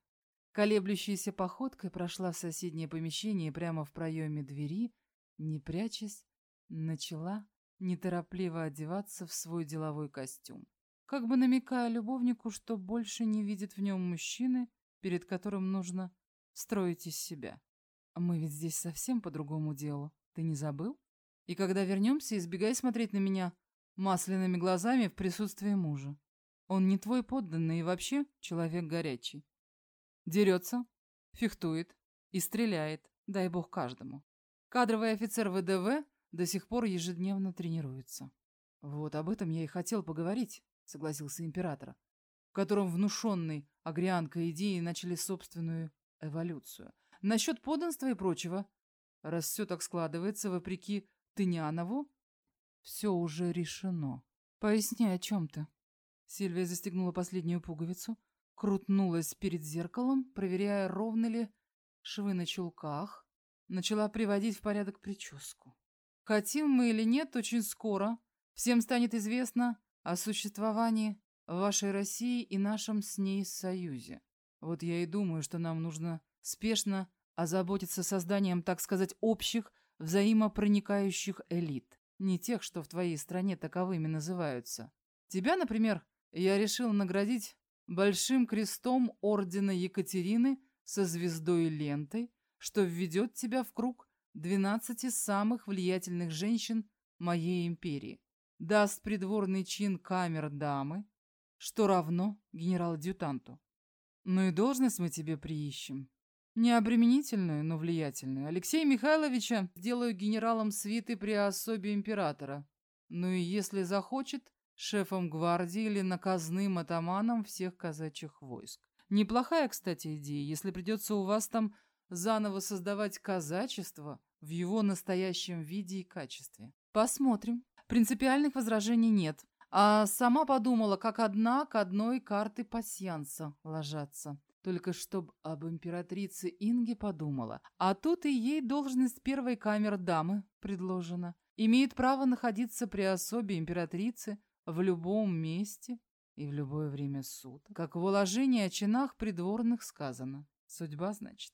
Колеблющейся походкой прошла в соседнее помещение прямо в проеме двери, не прячась, начала неторопливо одеваться в свой деловой костюм, как бы намекая любовнику, что больше не видит в нем мужчины, перед которым нужно строить из себя. Мы ведь здесь совсем по другому делу. Ты не забыл? И когда вернемся, избегай смотреть на меня масляными глазами в присутствии мужа. Он не твой подданный и вообще человек горячий. Дерется, фехтует и стреляет, дай бог каждому. Кадровый офицер ВДВ до сих пор ежедневно тренируется. Вот об этом я и хотел поговорить, согласился император, в котором внушенный агрианка идеи начали собственную эволюцию. Насчет подданства и прочего. Раз все так складывается, вопреки Тынянову, все уже решено. Поясни, о чем ты. Сильвия застегнула последнюю пуговицу, крутнулась перед зеркалом, проверяя, ровно ли швы на чулках, начала приводить в порядок прическу. Хотим мы или нет, очень скоро всем станет известно о существовании вашей России и нашем с ней союзе. Вот я и думаю, что нам нужно спешно озаботиться созданием, так сказать, общих, взаимопроникающих элит. Не тех, что в твоей стране таковыми называются. Тебя, например, я решил наградить большим крестом ордена Екатерины со звездой и лентой, что введет тебя в круг двенадцати самых влиятельных женщин моей империи. Даст придворный чин камер дамы, что равно генерал-адъютанту. Ну и должность мы тебе приищем. Не обременительную, но влиятельную. Алексея Михайловича сделаю генералом свиты при особе императора. Ну и если захочет, шефом гвардии или наказным атаманом всех казачьих войск. Неплохая, кстати, идея, если придется у вас там заново создавать казачество в его настоящем виде и качестве. Посмотрим. Принципиальных возражений нет. А сама подумала, как одна к одной карты пасьянса ложатся. Только чтоб об императрице Инге подумала. А тут и ей должность первой камер дамы предложена. Имеет право находиться при особе императрицы, в любом месте и в любое время суток. Как в уложении о чинах придворных сказано. Судьба, значит.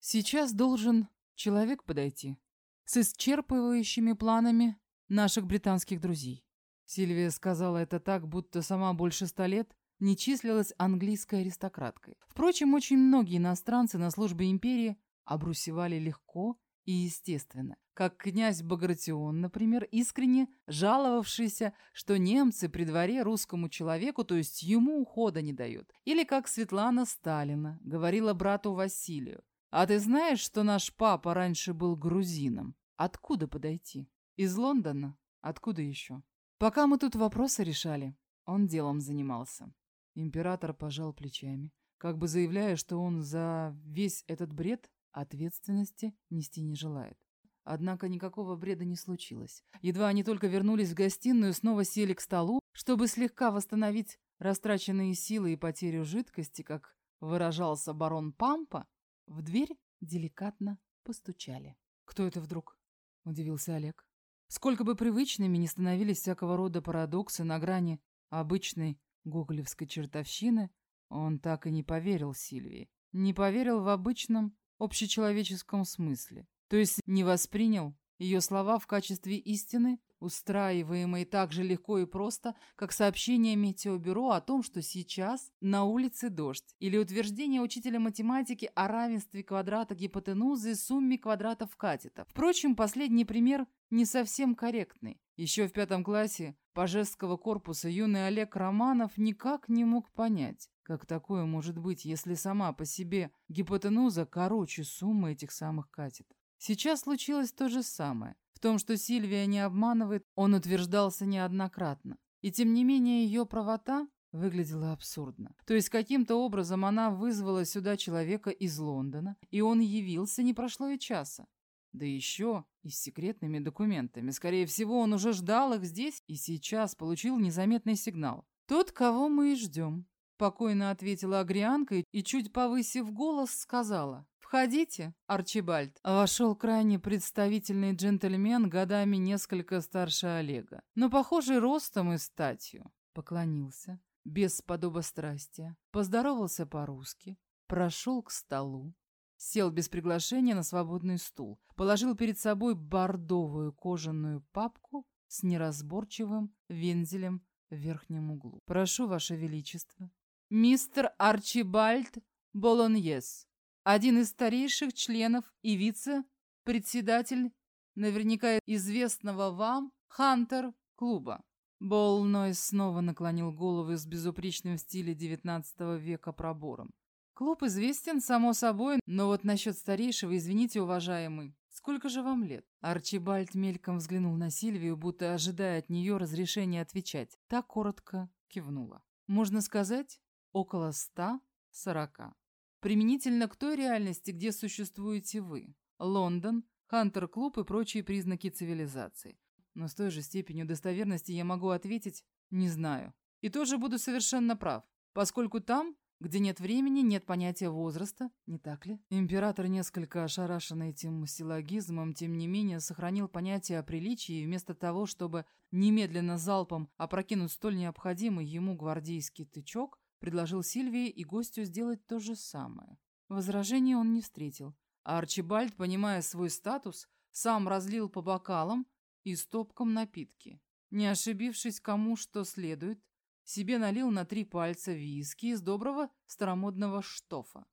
Сейчас должен человек подойти с исчерпывающими планами наших британских друзей. Сильвия сказала это так, будто сама больше ста лет не числилась английской аристократкой. Впрочем, очень многие иностранцы на службе империи обрусевали легко и естественно, как князь Багратион, например, искренне жаловавшийся, что немцы при дворе русскому человеку, то есть ему, ухода не дают. Или как Светлана Сталина говорила брату Василию, «А ты знаешь, что наш папа раньше был грузином? Откуда подойти? Из Лондона? Откуда еще?» Пока мы тут вопросы решали, он делом занимался. Император пожал плечами, как бы заявляя, что он за весь этот бред ответственности нести не желает. Однако никакого бреда не случилось. Едва они только вернулись в гостиную, снова сели к столу, чтобы слегка восстановить растраченные силы и потерю жидкости, как выражался барон Пампа, в дверь деликатно постучали. «Кто это вдруг?» — удивился Олег. Сколько бы привычными ни становились всякого рода парадоксы на грани обычной гоголевской чертовщины, он так и не поверил Сильвии. Не поверил в обычном общечеловеческом смысле. То есть не воспринял ее слова в качестве истины, устраиваемые так же легко и просто, как сообщение Метеобюро о том, что сейчас на улице дождь, или утверждение учителя математики о равенстве квадрата гипотенузы и сумме квадратов катетов. Впрочем, последний пример не совсем корректный. Еще в пятом классе пажеского корпуса юный Олег Романов никак не мог понять, как такое может быть, если сама по себе гипотенуза короче суммы этих самых катетов. Сейчас случилось то же самое. В том, что Сильвия не обманывает, он утверждался неоднократно. И тем не менее ее правота выглядела абсурдно. То есть каким-то образом она вызвала сюда человека из Лондона, и он явился, не прошло и часа. Да еще и с секретными документами. Скорее всего, он уже ждал их здесь и сейчас получил незаметный сигнал. «Тот, кого мы и ждем», — спокойно ответила Агрианка и, чуть повысив голос, сказала. «Входите, Арчибальд». Вошел крайне представительный джентльмен, годами несколько старше Олега, но похожий ростом и статью. Поклонился, без подобострастия, поздоровался по-русски, прошел к столу, Сел без приглашения на свободный стул, положил перед собой бордовую кожаную папку с неразборчивым вензелем в верхнем углу. «Прошу, Ваше Величество». «Мистер Арчибальд Болоньес, один из старейших членов и вице-председатель, наверняка известного вам, Хантер-клуба». Болнойс снова наклонил голову с безупречным в стиле XIX века пробором. Клуб известен, само собой, но вот насчет старейшего, извините, уважаемый, сколько же вам лет? Арчибальд мельком взглянул на Сильвию, будто ожидая от нее разрешения отвечать. Так коротко кивнула. Можно сказать, около ста сорока. Применительно к той реальности, где существуете вы. Лондон, Хантер-клуб и прочие признаки цивилизации. Но с той же степенью достоверности я могу ответить «не знаю». И тоже буду совершенно прав, поскольку там где нет времени, нет понятия возраста, не так ли? Император, несколько ошарашенный этим силлогизмом, тем не менее сохранил понятие о приличии и вместо того, чтобы немедленно залпом опрокинуть столь необходимый ему гвардейский тычок, предложил Сильвии и гостю сделать то же самое. Возражений он не встретил, а Арчибальд, понимая свой статус, сам разлил по бокалам и стопкам напитки. Не ошибившись кому что следует, себе налил на три пальца виски из доброго старомодного штофа.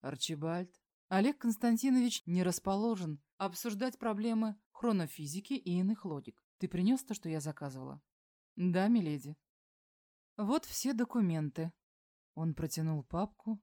Арчибальд. Олег Константинович не расположен обсуждать проблемы хронофизики и иных логик. Ты принес то, что я заказывала? Да, миледи. Вот все документы. Он протянул папку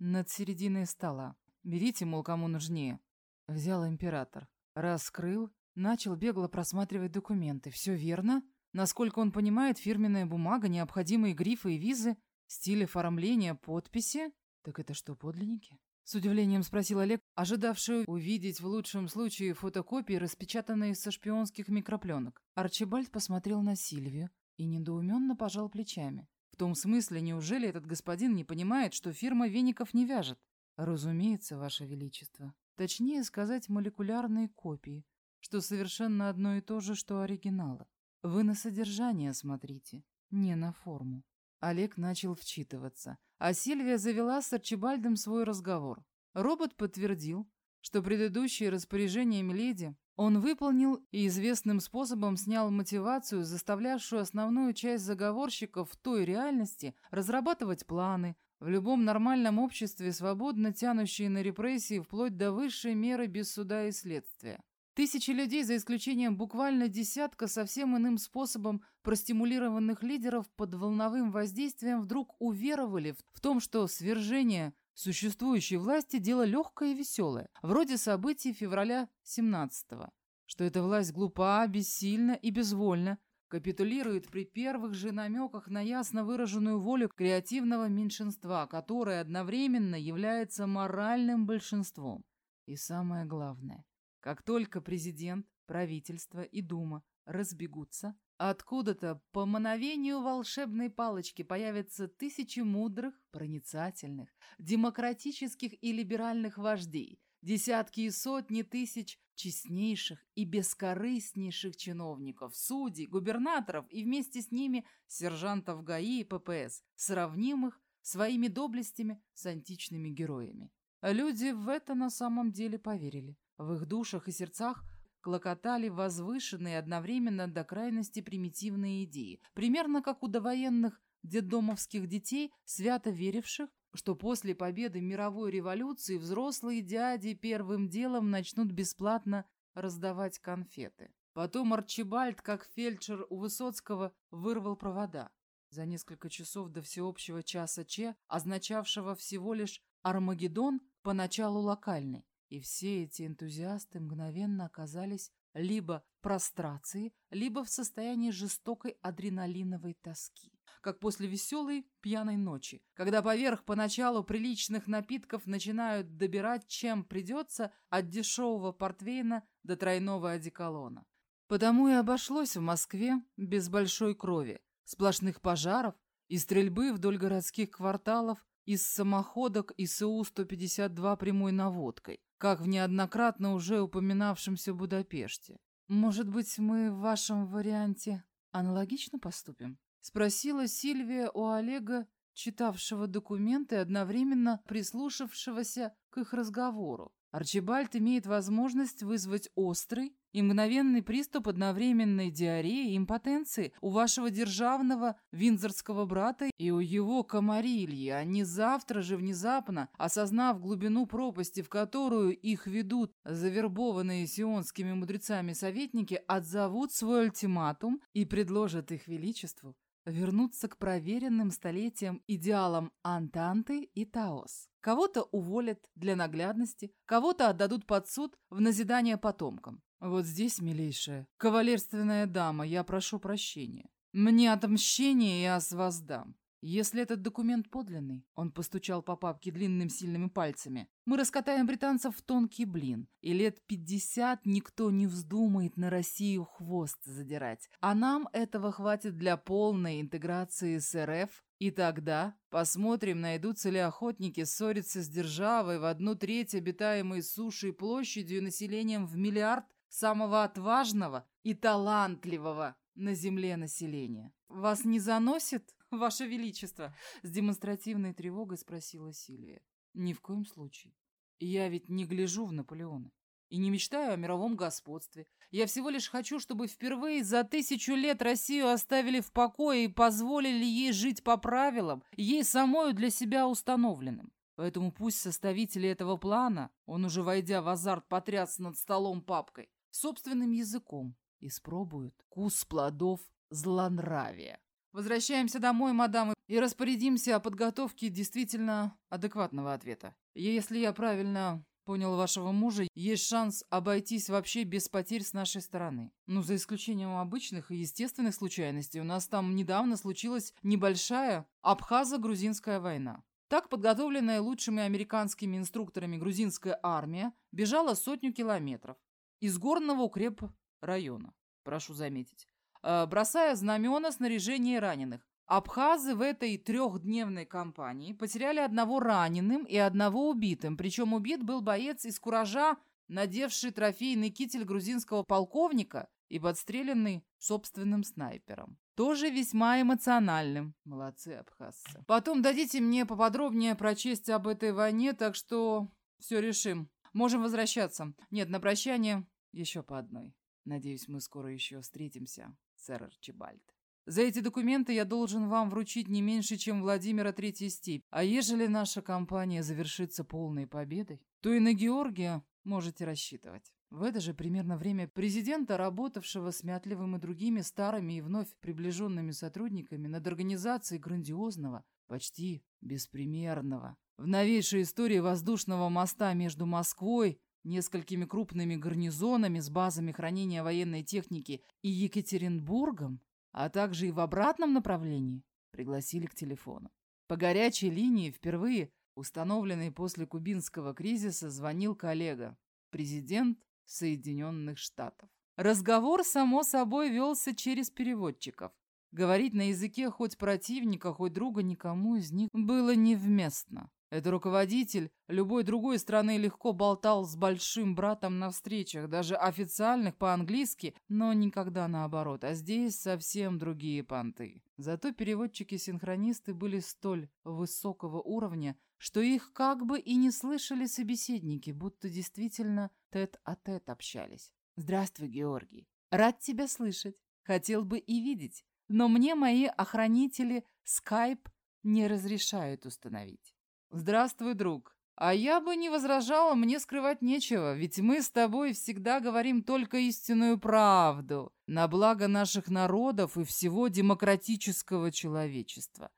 над серединой стола. Берите, мол, кому нужнее. Взял император. Раскрыл, начал бегло просматривать документы. Все верно? Насколько он понимает, фирменная бумага, необходимые грифы и визы, стиль оформления, подписи. Так это что, подлинники? С удивлением спросил Олег, ожидавший увидеть в лучшем случае фотокопии, распечатанные со шпионских микропленок. Арчибальд посмотрел на Сильвию и недоуменно пожал плечами. В том смысле, неужели этот господин не понимает, что фирма веников не вяжет? Разумеется, Ваше Величество. Точнее сказать, молекулярные копии, что совершенно одно и то же, что оригиналы. Вы на содержание смотрите, не на форму. Олег начал вчитываться, а Сильвия завела с Арчибальдом свой разговор. Робот подтвердил, что предыдущие распоряжения Миледи он выполнил и известным способом снял мотивацию, заставлявшую основную часть заговорщиков в той реальности разрабатывать планы, в любом нормальном обществе свободно тянущие на репрессии вплоть до высшей меры без суда и следствия. Тысячи людей, за исключением буквально десятка совсем иным способом простимулированных лидеров под волновым воздействием вдруг уверовали в том, что свержение существующей власти дело легкое и веселое, вроде событий февраля 17-го, что эта власть глупа, бессильна и безвольна, капитулирует при первых же намеках на ясно выраженную волю креативного меньшинства, которое одновременно является моральным большинством. И самое главное, как только президент, правительство и дума разбегутся, откуда-то по мановению волшебной палочки появятся тысячи мудрых, проницательных, демократических и либеральных вождей, десятки и сотни тысяч честнейших и бескорыстнейших чиновников, судей, губернаторов и вместе с ними сержантов ГАИ и ППС, сравнимых своими доблестями с античными героями. Люди в это на самом деле поверили. В их душах и сердцах клокотали возвышенные одновременно до крайности примитивные идеи, примерно как у довоенных детдомовских детей, свято веривших, что после победы мировой революции взрослые дяди первым делом начнут бесплатно раздавать конфеты. Потом Арчибальд, как фельдшер у Высоцкого, вырвал провода. За несколько часов до всеобщего часа Че, означавшего всего лишь Армагеддон, поначалу локальный. И все эти энтузиасты мгновенно оказались либо в прострации, либо в состоянии жестокой адреналиновой тоски. Как после веселой пьяной ночи, когда поверх поначалу приличных напитков начинают добирать, чем придется, от дешевого портвейна до тройного одеколона. Потому и обошлось в Москве без большой крови, сплошных пожаров и стрельбы вдоль городских кварталов из самоходок ИСУ-152 прямой наводкой, как в неоднократно уже упоминавшемся Будапеште. «Может быть, мы в вашем варианте аналогично поступим?» — спросила Сильвия у Олега, читавшего документы, одновременно прислушавшегося к их разговору. Арчибальд имеет возможность вызвать острый и мгновенный приступ одновременной диареи и импотенции у вашего державного винзорского брата и у его комарильи. Они завтра же внезапно, осознав глубину пропасти, в которую их ведут завербованные сионскими мудрецами советники, отзовут свой ультиматум и предложат их величеству вернуться к проверенным столетиям идеалам Антанты и Таос. Кого-то уволят для наглядности, кого-то отдадут под суд в назидание потомкам. Вот здесь, милейшая, кавалерственная дама, я прошу прощения. Мне отмщение я с вас дам. Если этот документ подлинный, он постучал по папке длинными сильными пальцами, мы раскатаем британцев в тонкий блин, и лет пятьдесят никто не вздумает на Россию хвост задирать. А нам этого хватит для полной интеграции с РФ, и тогда посмотрим, найдутся ли охотники ссориться с державой в одну треть обитаемой сушей площадью населением в миллиард самого отважного и талантливого на земле населения. Вас не заносит, Ваше Величество? С демонстративной тревогой спросила Сильвия. Ни в коем случае. Я ведь не гляжу в Наполеона. И не мечтаю о мировом господстве. Я всего лишь хочу, чтобы впервые за тысячу лет Россию оставили в покое и позволили ей жить по правилам, ей самою для себя установленным. Поэтому пусть составители этого плана, он уже войдя в азарт потряс над столом папкой, собственным языком испробуют вкус плодов злонравия. Возвращаемся домой, мадам, и распорядимся о подготовке действительно адекватного ответа. Если я правильно понял вашего мужа, есть шанс обойтись вообще без потерь с нашей стороны. Ну, за исключением обычных и естественных случайностей. У нас там недавно случилась небольшая абхазо-грузинская война. Так подготовленная лучшими американскими инструкторами грузинская армия бежала сотню километров из горного укреп района, прошу заметить, бросая знамена снаряжения раненых. Абхазы в этой трехдневной кампании потеряли одного раненым и одного убитым, причем убит был боец из Куража, надевший трофейный китель грузинского полковника и подстреленный собственным снайпером. Тоже весьма эмоциональным. Молодцы, абхазцы. Потом дадите мне поподробнее прочесть об этой войне, так что Все решим. Можем возвращаться. Нет, на прощание еще по одной. Надеюсь, мы скоро еще встретимся, сэр Арчибальд. За эти документы я должен вам вручить не меньше, чем Владимира Третьей степь. А ежели наша кампания завершится полной победой, то и на Георгия можете рассчитывать. В это же примерно время президента, работавшего с Мятлевым и другими старыми и вновь приближенными сотрудниками над организацией грандиозного, почти беспримерного, в новейшей истории воздушного моста между Москвой, несколькими крупными гарнизонами с базами хранения военной техники и Екатеринбургом, а также и в обратном направлении, пригласили к телефону. По горячей линии впервые, установленной после кубинского кризиса, звонил коллега, президент Соединенных Штатов. Разговор, само собой, велся через переводчиков. Говорить на языке хоть противника, хоть друга никому из них было невместно. Это руководитель любой другой страны легко болтал с большим братом на встречах, даже официальных по-английски, но никогда наоборот, а здесь совсем другие понты. Зато переводчики-синхронисты были столь высокого уровня, что их как бы и не слышали собеседники, будто действительно тет-а-тет -тет общались. «Здравствуй, Георгий. Рад тебя слышать. Хотел бы и видеть, но мне мои охранители Skype не разрешают установить». «Здравствуй, друг. А я бы не возражала, мне скрывать нечего, ведь мы с тобой всегда говорим только истинную правду, на благо наших народов и всего демократического человечества.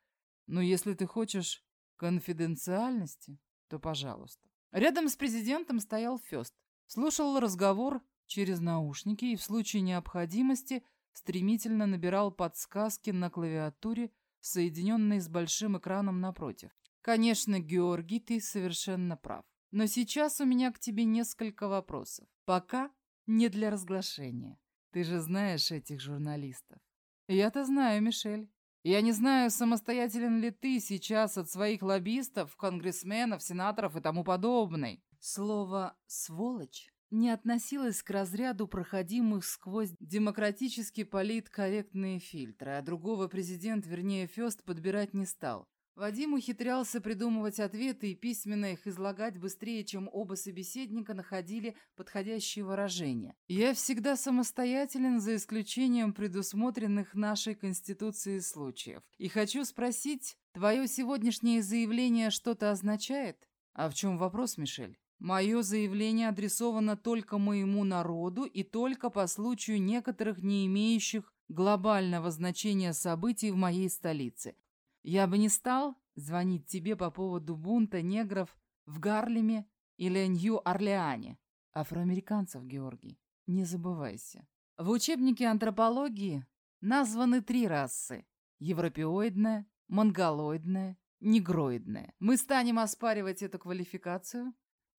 Но если ты хочешь конфиденциальности, то пожалуйста». Рядом с президентом стоял Фест. Слушал разговор через наушники и в случае необходимости стремительно набирал подсказки на клавиатуре, соединенной с большим экраном напротив. Конечно, Георгий, ты совершенно прав. Но сейчас у меня к тебе несколько вопросов. Пока не для разглашения. Ты же знаешь этих журналистов. Я-то знаю, Мишель. Я не знаю, самостоятелен ли ты сейчас от своих лоббистов, конгрессменов, сенаторов и тому подобной. Слово «сволочь» не относилось к разряду проходимых сквозь демократически политкорректные фильтры, а другого президент, вернее Фёст, подбирать не стал. Вадим ухитрялся придумывать ответы и письменно их излагать быстрее, чем оба собеседника находили подходящие выражения. «Я всегда самостоятелен, за исключением предусмотренных нашей Конституцией случаев. И хочу спросить, твое сегодняшнее заявление что-то означает? А в чем вопрос, Мишель?» Мое заявление адресовано только моему народу и только по случаю некоторых не имеющих глобального значения событий в моей столице. Я бы не стал звонить тебе по поводу бунта негров в Гарлеме или Нью-Орлеане. Афроамериканцев, Георгий, не забывайся. В учебнике антропологии названы три расы. Европеоидная, монголоидная, негроидная. Мы станем оспаривать эту квалификацию?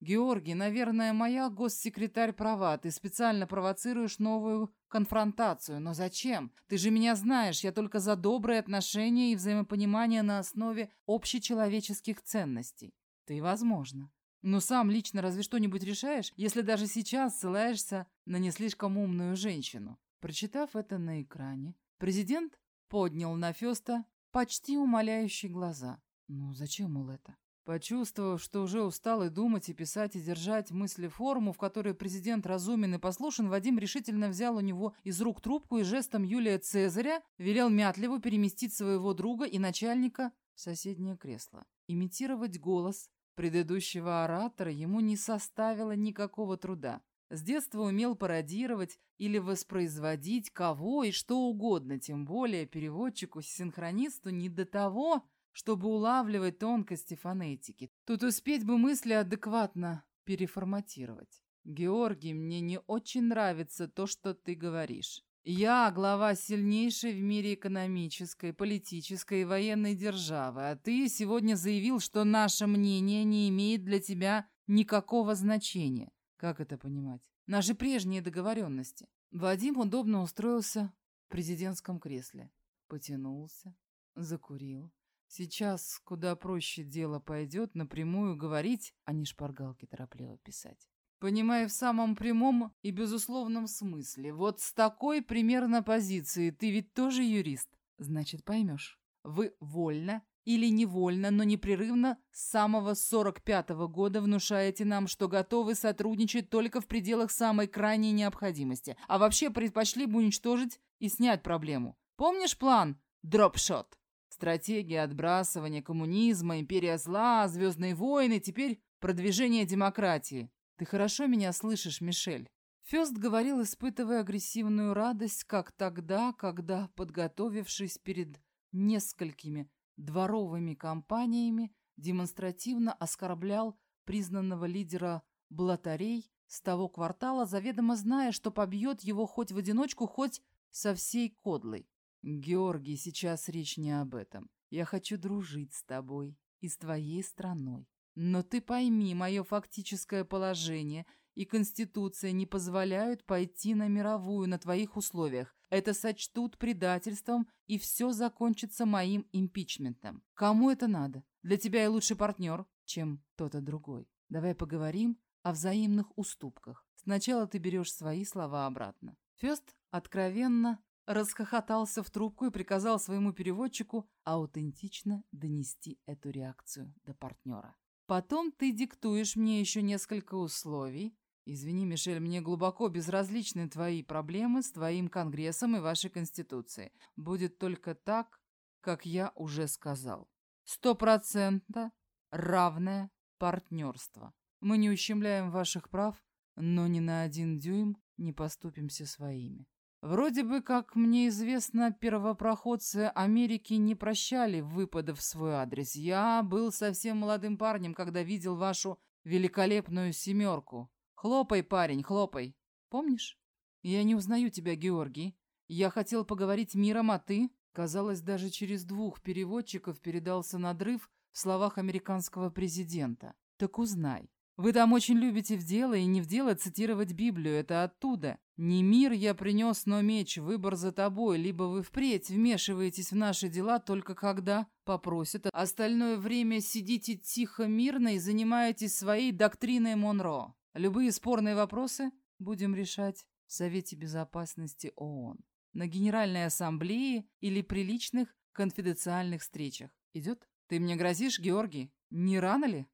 Георгий, наверное, моя госсекретарь права. Ты специально провоцируешь новую конфронтацию. Но зачем? Ты же меня знаешь. Я только за добрые отношения и взаимопонимание на основе общечеловеческих ценностей. Ты, возможно. Но сам лично разве что-нибудь решаешь, если даже сейчас ссылаешься на не слишком умную женщину? Прочитав это на экране, президент поднял на Феста почти умоляющие глаза. Ну, зачем, мол, это? Почувствовав, что уже устал и думать, и писать, и держать мысли форму, в которой президент разумен и послушен, Вадим решительно взял у него из рук трубку и жестом Юлия Цезаря велел Мятлеву переместить своего друга и начальника в соседнее кресло. Имитировать голос предыдущего оратора ему не составило никакого труда. С детства умел пародировать или воспроизводить кого и что угодно, тем более переводчику-синхронисту не до того, чтобы улавливать тонкости фонетики. Тут успеть бы мысли адекватно переформатировать. Георгий, мне не очень нравится то, что ты говоришь. Я глава сильнейшей в мире экономической, политической и военной державы, а ты сегодня заявил, что наше мнение не имеет для тебя никакого значения. Как это понимать? Наши прежние договоренности. Вадим удобно устроился в президентском кресле. Потянулся, закурил. Сейчас куда проще дело пойдет напрямую говорить, а не шпаргалки торопливо писать. Понимая в самом прямом и безусловном смысле. Вот с такой примерно позиции ты ведь тоже юрист. Значит, поймешь. Вы вольно или невольно, но непрерывно с самого 45-го года внушаете нам, что готовы сотрудничать только в пределах самой крайней необходимости, а вообще предпочли бы уничтожить и снять проблему. Помнишь план «Дропшот»? Стратегия отбрасывания коммунизма, империя зла, звездные войны, теперь продвижение демократии. Ты хорошо меня слышишь, Мишель? Фёст говорил, испытывая агрессивную радость, как тогда, когда, подготовившись перед несколькими дворовыми компаниями демонстративно оскорблял признанного лидера блатарей с того квартала, заведомо зная, что побьет его хоть в одиночку, хоть со всей кодлой. «Георгий, сейчас речь не об этом. Я хочу дружить с тобой и с твоей страной. Но ты пойми, мое фактическое положение и Конституция не позволяют пойти на мировую на твоих условиях. Это сочтут предательством, и все закончится моим импичментом. Кому это надо? Для тебя я лучший партнер, чем кто-то другой. Давай поговорим о взаимных уступках. Сначала ты берешь свои слова обратно. Фест откровенно расхохотался в трубку и приказал своему переводчику аутентично донести эту реакцию до партнера. Потом ты диктуешь мне еще несколько условий, Извини, Мишель, мне глубоко безразличны твои проблемы с твоим Конгрессом и вашей Конституцией. Будет только так, как я уже сказал. Стопроцентно равное партнерство. Мы не ущемляем ваших прав, но ни на один дюйм не поступимся своими. Вроде бы, как мне известно, первопроходцы Америки не прощали выпадов в свой адрес. Я был совсем молодым парнем, когда видел вашу великолепную семерку. Хлопай, парень, хлопай. Помнишь? Я не узнаю тебя, Георгий. Я хотел поговорить миром, а ты? Казалось, даже через двух переводчиков передался надрыв в словах американского президента. Так узнай. Вы там очень любите в дело и не в дело цитировать Библию, это оттуда. Не мир я принес, но меч, выбор за тобой, либо вы впредь вмешиваетесь в наши дела только когда попросят, остальное время сидите тихо, мирно и занимаетесь своей доктриной Монро. Любые спорные вопросы будем решать в Совете Безопасности ООН, на Генеральной Ассамблее или при личных конфиденциальных встречах. Идет? Ты мне грозишь, Георгий? Не рано ли?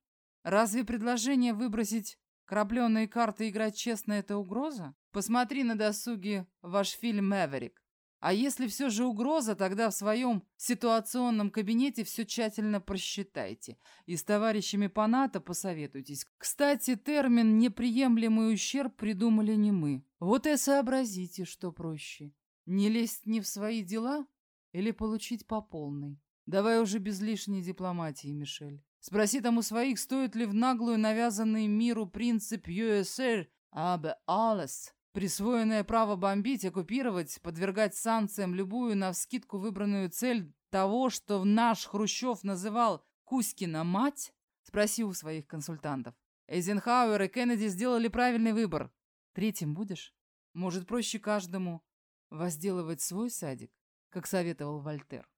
Разве предложение выбросить крапленые карты и играть честно – это угроза? Посмотри на досуге ваш фильм «Мэверик». А если все же угроза, тогда в своем ситуационном кабинете все тщательно просчитайте. И с товарищами по НАТО посоветуйтесь. Кстати, термин «неприемлемый ущерб» придумали не мы. Вот и сообразите, что проще. Не лезть не в свои дела или получить по полной. Давай уже без лишней дипломатии, Мишель. Спроси там у своих, стоит ли в наглую навязанный миру принцип USR «Абе alles» Присвоенное право бомбить, оккупировать, подвергать санкциям любую навскидку выбранную цель того, что наш Хрущев называл «Кузькина мать», спроси у своих консультантов. Эйзенхауэр и Кеннеди сделали правильный выбор. Третьим будешь? Может, проще каждому возделывать свой садик, как советовал Вольтер?